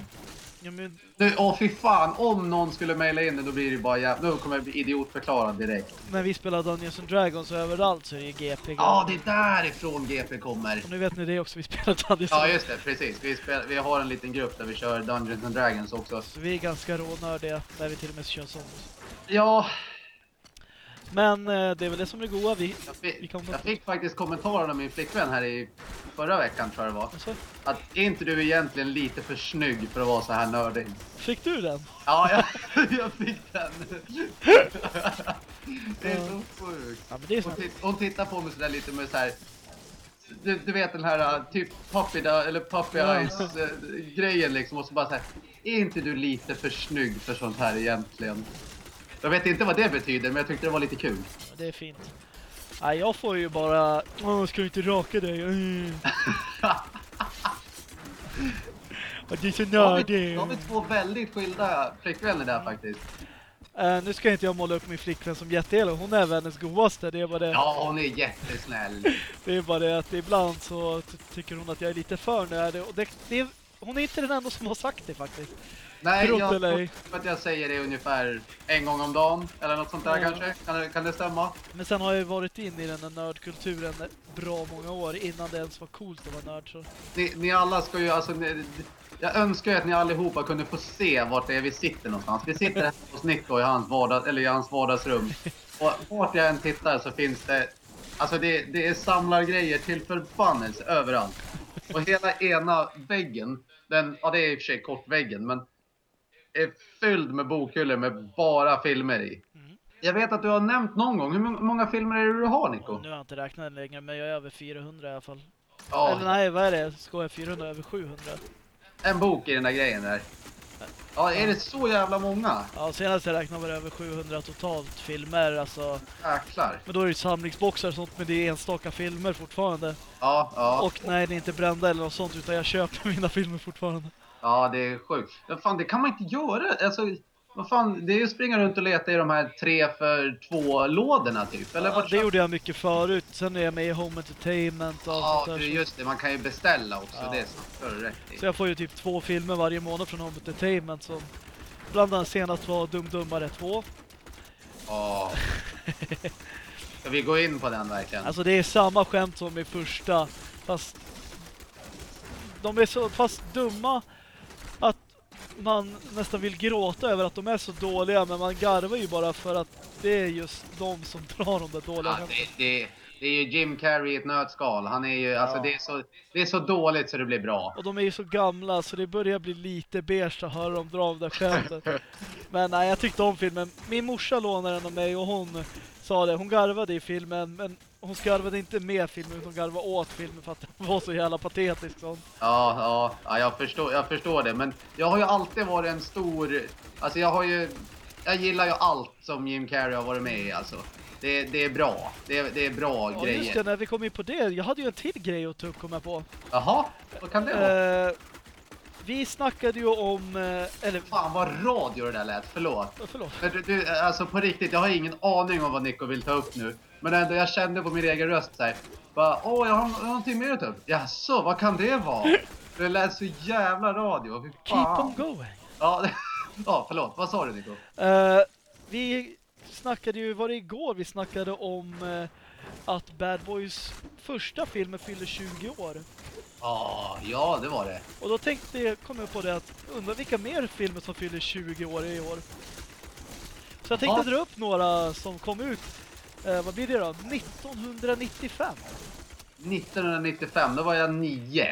Ja, men, Nu, åh fy fan, om någon skulle mejla in det då blir det bara jävla... Nu kommer jag bli idiotförklarad direkt. när vi spelar Dungeons and Dragons överallt så är det GP. Ja, det är därifrån GP kommer. Och nu vet ni det också, vi spelar Dungeons Ja, just det. Precis. Vi, spel, vi har en liten grupp där vi kör Dungeons and Dragons också. Så vi är ganska rånördiga, där vi till och med kör sånt. Ja, Men eh, det är väl det som är goa. Vi... jag Vi fick, kan- jag fick faktiskt kommentarer av min flickvän här i förra veckan tror jag det var. Alltså, Att är inte du egentligen lite för snygg för att vara så här nördig? fick du den? Ja, jag, jag fick den. Det är så sjukt. Ja, men det är så. Hon, titt, hon tittar på mig sådär lite med så här. Du, du vet den här uh, typ puppy, eller puppy eyes uh, grejen liksom och så bara så här. Är inte du lite för snygg för sånt här egentligen? Jag vet inte vad det betyder men jag tyckte det var lite kul. Det är fint. Nej, jag får ju bara... Åh, ska du inte raka dig? Mm. Det är så nördig. då har vi två väldigt skilda flickvänner där faktiskt. Eh, nu ska inte jag måla upp min flickvän som jätteelak. Hon är världens godaste. Det är bara det, Ja, hon är jättesnäll. det, är bara det att ibland så ty- tycker hon att jag är lite för nördig. Och det, det, hon är inte den enda som har sagt det faktiskt. Nej, Trott jag eller ej. tror att jag säger det ungefär en gång om dagen eller något sånt där Ja. kanske. Kan det, kan det stämma? Men sen har jag ju varit in i den här nördkulturen bra många år innan det ens var coolt att vara nörd. Så. Ni, ni alla ska ju, alltså, ni, jag önskar ju att ni allihopa kunde få se vart det är vi sitter någonstans. Vi sitter här hos Nico i hans, vardag, eller i hans vardagsrum. Och vart jag än tittar så finns det, alltså det, det är samlargrejer till förbannelse överallt. Och hela ena väggen, den, ja det är i och för sig kortväggen, men är fylld med bokhyllor med bara filmer i. Jag vet att du har nämnt någon gång, hur må- många filmer är det du har Nico? Nu har jag inte räknat längre, men jag är över 400 i alla fall. Ja, Eller nej, vad är det? Ska jag 400 över 700? en bok i den där grejen där. Ja, är det så jävla många? Ja, senast jag räknade var det över 700 totalt filmer, alltså. Jäklar. Men då är det ju samlingsboxar och sånt, men det är enstaka filmer fortfarande. Ja, ja. Och nej, det är inte brända eller något sånt, utan jag köper mina filmer fortfarande. Ja, det är sjukt. Men fan, det kan man inte göra. Alltså, vad fan, det är ju att springa runt och leta i de här tre för två lådorna typ. Eller Ja, det gjorde jag mycket förut. Sen är jag med i Home Entertainment och Ja, sånt det där. är just det. Man kan ju beställa också. Ja. Det är sant. Rätt. Så jag får ju typ två filmer varje månad från Home Entertainment som bland annat senast var Dum Dummare 2. Ja. Ska vi gå in på den verkligen? Alltså det är samma skämt som i första, fast de är så fast dumma man nästan vill gråta över att de är så dåliga, men man garvar ju bara för att det är just de som drar de där dåliga Ja, det, det, det är ju Jim Carrey i ett nötskal. Han är ju, alltså Ja. det, är så, det är så dåligt så det blir bra. Och de är ju så gamla så det börjar bli lite beige att höra dem dra de där skämten. Men nej, jag tyckte om filmen. Min morsa lånade den av mig och hon sa det. Hon garvade i filmen, men hon garvade inte med filmen utan garvade åt filmen för att den var så jävla patetisk. Sånt. Ja, ja, ja jag, förstår, jag förstår det. Men jag har ju alltid varit en stor... Alltså jag har ju... Jag gillar ju allt som Jim Carrey har varit med i alltså. Det, det är bra. Det, är- det är bra Ja, grejer. just det, när vi kom in på det. Jag hade ju en till grej att ta upp, kom jag på. Jaha, vad kan det vara? Eh, vi snackade ju om... Eh, eller, Fan vad radio det där lät, förlåt. förlåt. Du, du, alltså på riktigt, jag har ingen aning om vad Nico vill ta upp nu. Men ändå, jag kände på min egen röst såhär. Bara, åh jag har, jag har någonting mer upp. Jaså, vad kan det vara? Det lät så jävla radio, fy Keep on going. Ja, ja, förlåt, vad sa du Nico? Eh, vi snackade ju, var det igår vi snackade om eh, att Bad Boys första filmen fyller 20 år. Ja, ja det var det. Och då tänkte jag, kom jag på det att undra vilka mer filmer som fyller 20 år i år. Så jag tänkte Ja. dra upp några som kom ut, eh, vad blir det då? 1995. 1995, då var jag nio.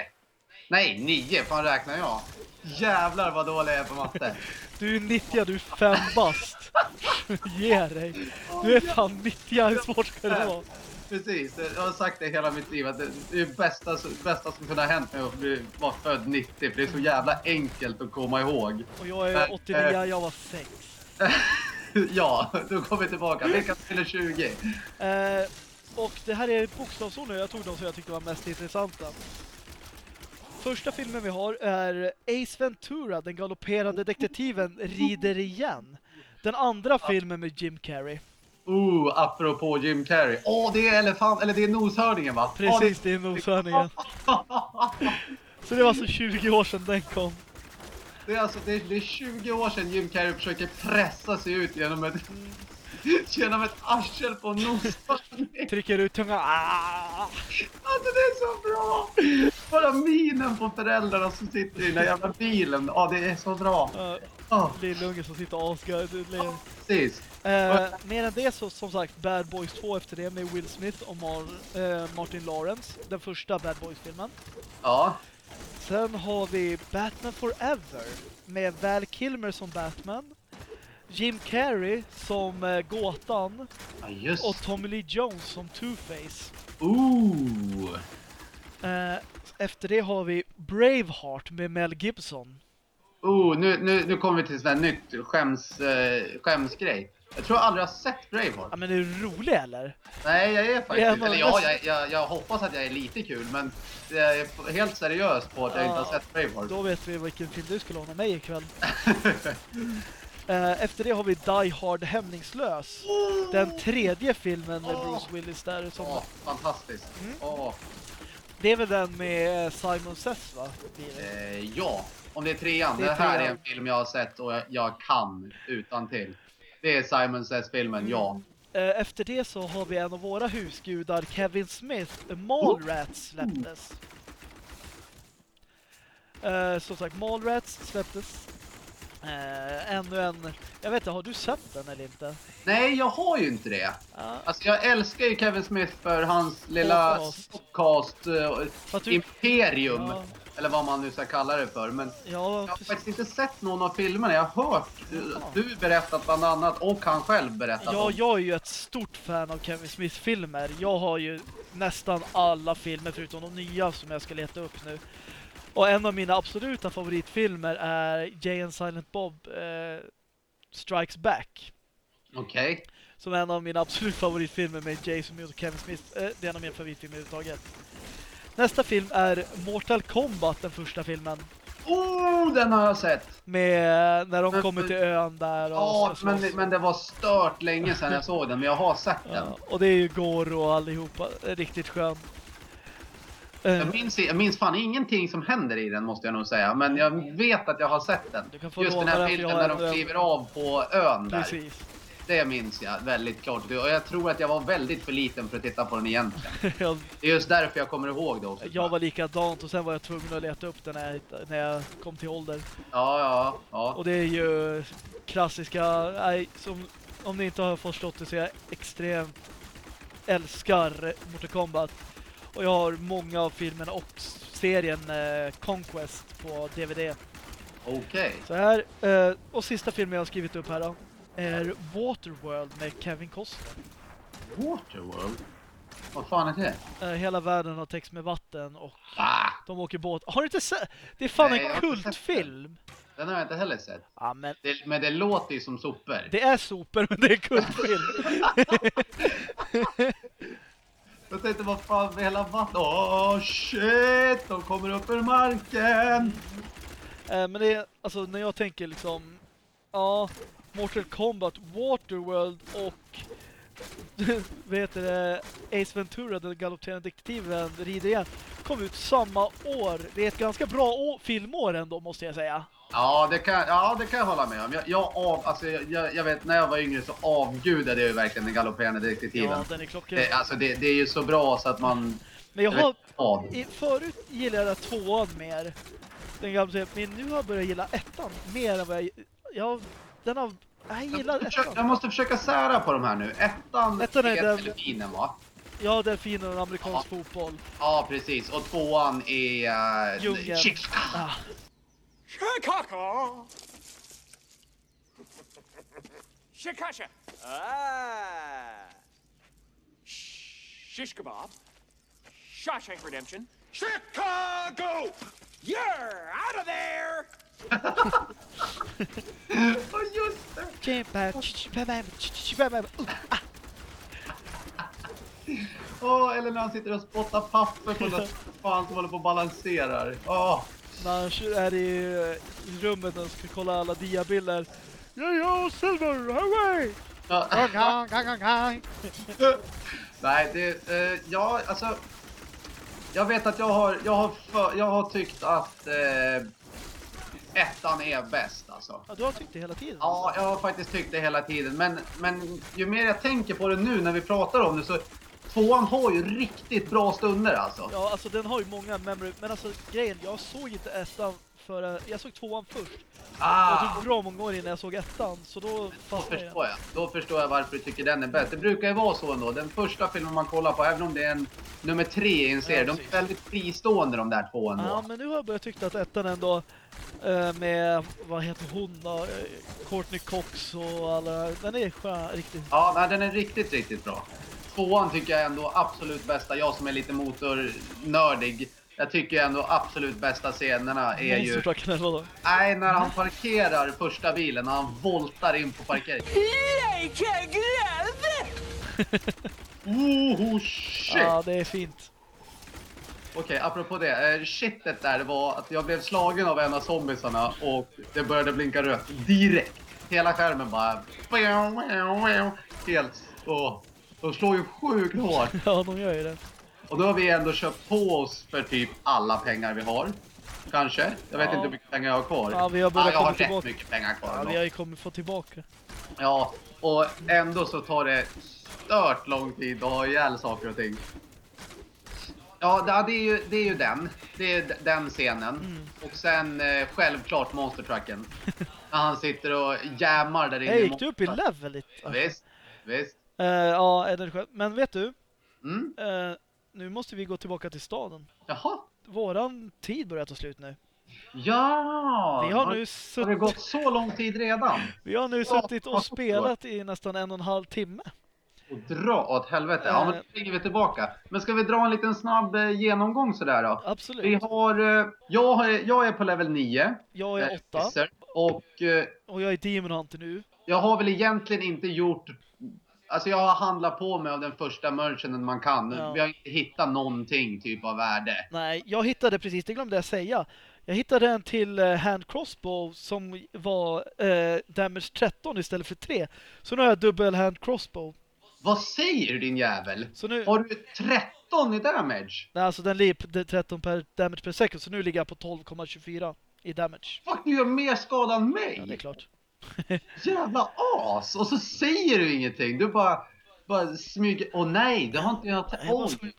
Nej, nio, fan räknar jag? Jävlar vad dålig jag är på matte. Du är 90, du är fem bast. Ge dig. Du är fan 90 hur svårt ska det vara? Precis, jag har sagt det hela mitt liv att det är det bästa, bästa som kunde ha hänt mig att vara född 90. För det är så jävla enkelt att komma ihåg. Och jag är 89, jag var 6. ja, då kommer vi tillbaka. Vilka fyller 20? Eh, och det här är bokstavsordning. Jag tog de som jag tyckte var mest intressanta. Första filmen vi har är Ace Ventura, den galopperande detektiven, rider igen. Den andra filmen med Jim Carrey. Oh, apropå Jim Carrey. Åh, det är elefant, eller det är noshörningen va? Precis, det är noshörningen. Så det var alltså 20 år sedan den kom. Det är alltså det är, det är 20 år sedan Jim Carrey försöker pressa sig ut genom ett genom ett arsel på noshörning. Trycker ut tungan. Ah! Alltså det är så bra! Bara minen på föräldrarna som sitter i den där jävla bilen. Ja, det är så bra. Uh, Lillunge som sitter asgöjd. precis. Eh, mer än det så som sagt Bad Boys 2 efter det med Will Smith och Mar- eh, Martin Lawrence. Den första Bad Boys-filmen. Ja, Sen har vi Batman Forever med Val Kilmer som Batman. Jim Carrey som eh, Gåtan ja just och Tommy Lee Jones som Two-Face. Ooh! Eh, efter det har vi Braveheart med Mel Gibson. Oh, nu, nu, nu kommer vi till sån här nytt skäms, eh, skämsgrej. Jag tror jag aldrig har sett Braveheart. Ja men är du rolig eller? Nej, jag är faktiskt Ja, inte. men Eller ja, jag, jag, jag hoppas att jag är lite kul, men jag är helt seriös på att jag inte har Ja, sett Braveheart. Då vet vi vilken film du ska låna mig ikväll. Eh, efter det har vi Die Hard Hämningslös. Den tredje filmen med Bruce Willis där. Som, Åh, fantastiskt. Mm. Åh, Det är väl den med Simon Says va? Det? eh, ja, om det är trean. Det Det, är här trean. är en film jag har sett och jag, jag kan utan till. Det är Simon Says-filmen, ja. Eh, Efter det så har vi en av våra husgudar, Kevin Smith, Mallrats släpptes. Eh, som sagt, Mallrats släpptes. Eh, ännu en... Jag vet inte, har du sett den eller inte? Nej, jag har ju inte det. Ja, Alltså jag älskar ju Kevin Smith för hans lilla Podcast. podcast du, imperium. Ja. Eller vad man nu ska kalla det för. Men ja, jag har precis. faktiskt inte sett någon av filmerna. Jag har hört eh, du berättat bland annat och han själv berättat Ja, om. jag är ju ett stort fan av Kevin Smith-filmer. Jag har ju nästan alla filmer förutom de nya som jag ska leta upp nu. Och en av mina absoluta favoritfilmer är Jay and Silent Bob eh, Strikes Back. Okej. Som är en av mina absolut favoritfilmer med Jason Mewes och Kevin Smith. Eh, det är en av mina favoritfilmer överhuvudtaget. Nästa film är Mortal Kombat, den första filmen. Oh, den har jag sett! Med när de Men- kommer till ön där och Ja, men, men det var stört länge sedan jag såg den. Men jag har sett den. Ja, och det är ju Goro och allihopa. Riktigt skön. Eh, Jag minns, jag minns fan ingenting som händer i den måste jag nog säga. Men jag vet att jag har sett den. Just den här bilden när de kliver av på ön där. Precis. Det minns jag väldigt klart. Och jag tror att jag var väldigt för liten för att titta på den egentligen. Det är just därför jag kommer ihåg det också. jag var likadant och sen var jag tvungen att leta upp den när när jag kom till ålder. Ja, ja, ja. Och det är ju klassiska, nej, som, om ni inte har förstått det så jag extremt älskar Mortal Kombat. Och jag har många av filmerna och serien eh, Conquest på DVD. Okej. Så här, eh, och sista filmen jag har skrivit upp här då är Waterworld med Kevin Costner. Waterworld? Vad fan är det? Eh, hela världen har täckts med vatten och Ah, de åker båt. Har du inte sett? Det är fan Nej, jag en har inte sett kultfilm. den har jag inte heller sett. Ja, men Det, men det låter ju som sopor. det är sopor men det är kultfilm. Jag tänkte vad fan med hela vattnet. Åh shit! De kommer upp ur marken! Eh, men det är, alltså när jag tänker liksom, ja, Mortal Kombat, Waterworld och vad heter det, Ace Ventura, den galopperande detektiven, rider igen, kom ut samma år. Det är ett ganska bra filmår ändå måste jag säga. Ja, det kan, ja, det kan jag hålla med om. Jag, jag, av, alltså, jag, jag vet, när jag var yngre så avgudade jag ju verkligen den galopperande detektiven. Ja, den är klockren. det, alltså, det, det är ju så bra så att man... Men jag vet har, vad. i, förut gillade jag tvåan mer. Den gamla men nu har jag börjat gilla ettan mer än vad jag... Jag, den har... Jag Jag gillar måste, försöka, ettan. jag måste försöka sära på de här nu. Ettan, Ettan är den- delfinen va? Ja, delfinen och amerikansk fotboll. Ja, precis. Och tvåan är... Uh, Djungeln. Chick- Ah, Shikasha. Ah. Shish kebab. Shawshank Redemption. Chicago. You're out of there. Ja, just det! Åh, eller när han sitter och spottar papper på något fan som håller på och balanserar. Åh! När han är i rummet och ska kolla alla diabilder. Ja, ja, Silver, away! Ja. Gang, gang, gang. Nej, det... Eh, ja, alltså... Jag vet att jag har, jag har, för, jag har tyckt att eh, ettan är bäst alltså. Ja, du har tyckt det hela tiden? Ja, jag har faktiskt tyckt det hela tiden. Men, men ju mer jag tänker på det nu när vi pratar om det så... Tvåan har ju riktigt bra stunder alltså. Ja, alltså den har ju många memory, men alltså grejen, jag såg inte ettan för jag såg tvåan först. Ah, Jag tog bra många år innan jag såg ettan, så då då fastnade förstår jag. Då förstår jag varför du tycker den är bäst. Det brukar ju vara så ändå. Den första filmen man kollar på, även om det är en nummer tre i en serie, Ja, de är väldigt fristående de där två ändå. Ja, men nu har jag börjat tycka att ettan ändå eh, med, vad heter hon då? Eh, Courtney Cox och alla, den är skön, riktigt. Ja, nej, den är riktigt, riktigt bra. Tvåan tycker jag ändå absolut bästa. Jag som är lite motornördig. Jag tycker ändå absolut bästa scenerna är ju... Nej, när han parkerar första bilen, när han voltar in på parkeringen. Oh, shit! Ja, det är fint. Okej, apropå det. Eh, shitet där var att jag blev slagen av en av zombiesarna och det började blinka rött direkt. Hela skärmen bara... Helt... Åh. De slår ju sjukt hårt. Ja, de gör ju det. Och då har vi ändå köpt på oss för typ alla pengar vi har. Kanske. Jag vet Ja. inte hur mycket pengar jag har kvar. Ja, vi har börjat ja, jag har rätt tillbaka. mycket pengar kvar. Ja, ändå. vi har ju kommit få tillbaka. Ja, och ändå så tar det stört lång tid att ha ihjäl saker och ting. Ja, det- är ju, det är ju den. Det är den scenen. Mm. Och sen eh, självklart monstertrucken. När han sitter och jammar där inne. I gick du upp i level lite? Visst, visst. Eh, ja, skönt. Men vet du? Mm. Eh, nu måste vi gå tillbaka till staden. Jaha. Våran tid börjar ta slut nu. Ja! Vi har nu Har det gått så lång tid redan? vi har nu suttit och spelat i nästan en och en halv timme. Och dra åt helvete. Ja, men då springer vi tillbaka. Men ska vi dra en liten snabb eh, genomgång sådär då? Vi Absolut. har... Eh, jag, har jag är på level 9. Jag är eh, åtta Kisser. Och eh, och jag är Demon Hunter nu. jag har väl egentligen inte gjort... Alltså jag har handlat på mig av den första merchanen man kan. Ja. Vi har inte hittat någonting typ av värde. Nej, jag hittade precis, det glömde jag säga. Jag hittade en till eh, hand crossbow som var eh, damage 13 istället för 3. Så nu har jag dubbel hand crossbow. Vad säger du din jävel? Nu, Har du 13 i damage? nej, alltså den ligger på det är 13 per damage per second, så nu ligger jag på 12,24 i damage. Fuck, du gör mer skada än mig! Ja, det är klart. Jävla as! Och så säger du ingenting. Du bara, bara smyger. Åh nej, det har inte jag... Åh, måste-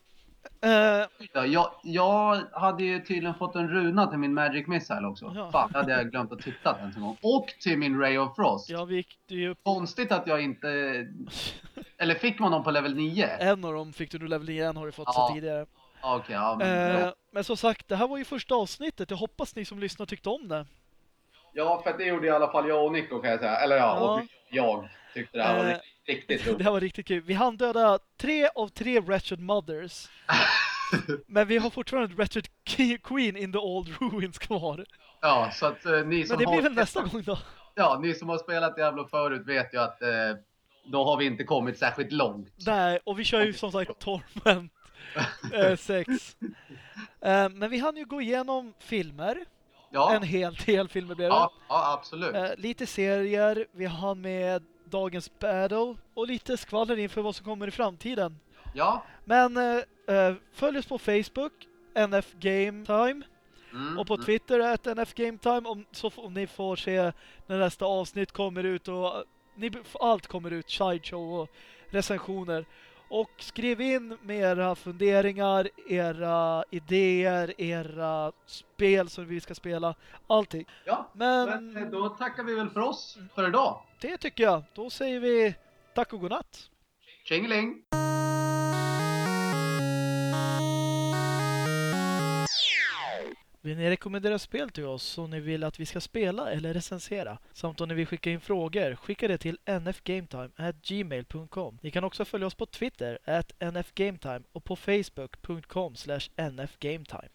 Eh, jag, jag hade ju tydligen fått en runa till min Magic Missile också. Ja. Fan, hade jag glömt att titta ens en gång. Och till min Ray of Frost. ja, vi gick ju. Konstigt att jag inte... Eller fick man dem på level 9? En av dem fick du nu level 9, en har du fått Ja. så tidigare. Okej, ja men... Eh, men som sagt, det här var ju första avsnittet. Jag hoppas ni som lyssnar tyckte om det. Ja, för det gjorde i alla fall jag och Nico kan jag säga. Eller ja, Ja. och jag tyckte det här var Eh, riktigt, riktigt Det roligt. här var riktigt kul. Vi hann döda tre av tre Wretched Mothers. Men vi har fortfarande Wretched Queen in the Old Ruins kvar. Ja, så att eh, ni som Men det blir väl nästa gång då. Ja, ni som har spelat Diablo förut vet ju att eh, då har vi inte kommit särskilt långt. Nej, och vi kör ju som sagt Torment eh, 6. Eh, men vi hann ju gå igenom filmer. Ja, En hel del filmer blev det. ja, ja absolut. Eh, lite serier, vi hann med dagens battle och lite skvaller inför vad som kommer i framtiden. Ja, Men eh, eh, följ oss på Facebook, NF Game Time. mm, Och på mm. Twitter är NF Game Time om, så om ni får se när nästa avsnitt kommer ut och eh, ni, allt kommer ut, Sideshow och recensioner. Och skriv in med era funderingar, era idéer, era spel som vi ska spela, allting. ja. Men, Men eh, då tackar vi väl för oss för idag. det tycker jag. Då säger vi tack och godnatt. Tjingeling! Vill ni rekommendera spel till oss som ni vill att vi ska spela eller recensera? Samt om ni vill skicka in frågor, skicka det till nfgametime@gmail.com. Ni kan också följa oss på Twitter, at nfgametime och på facebook.com nfgametime.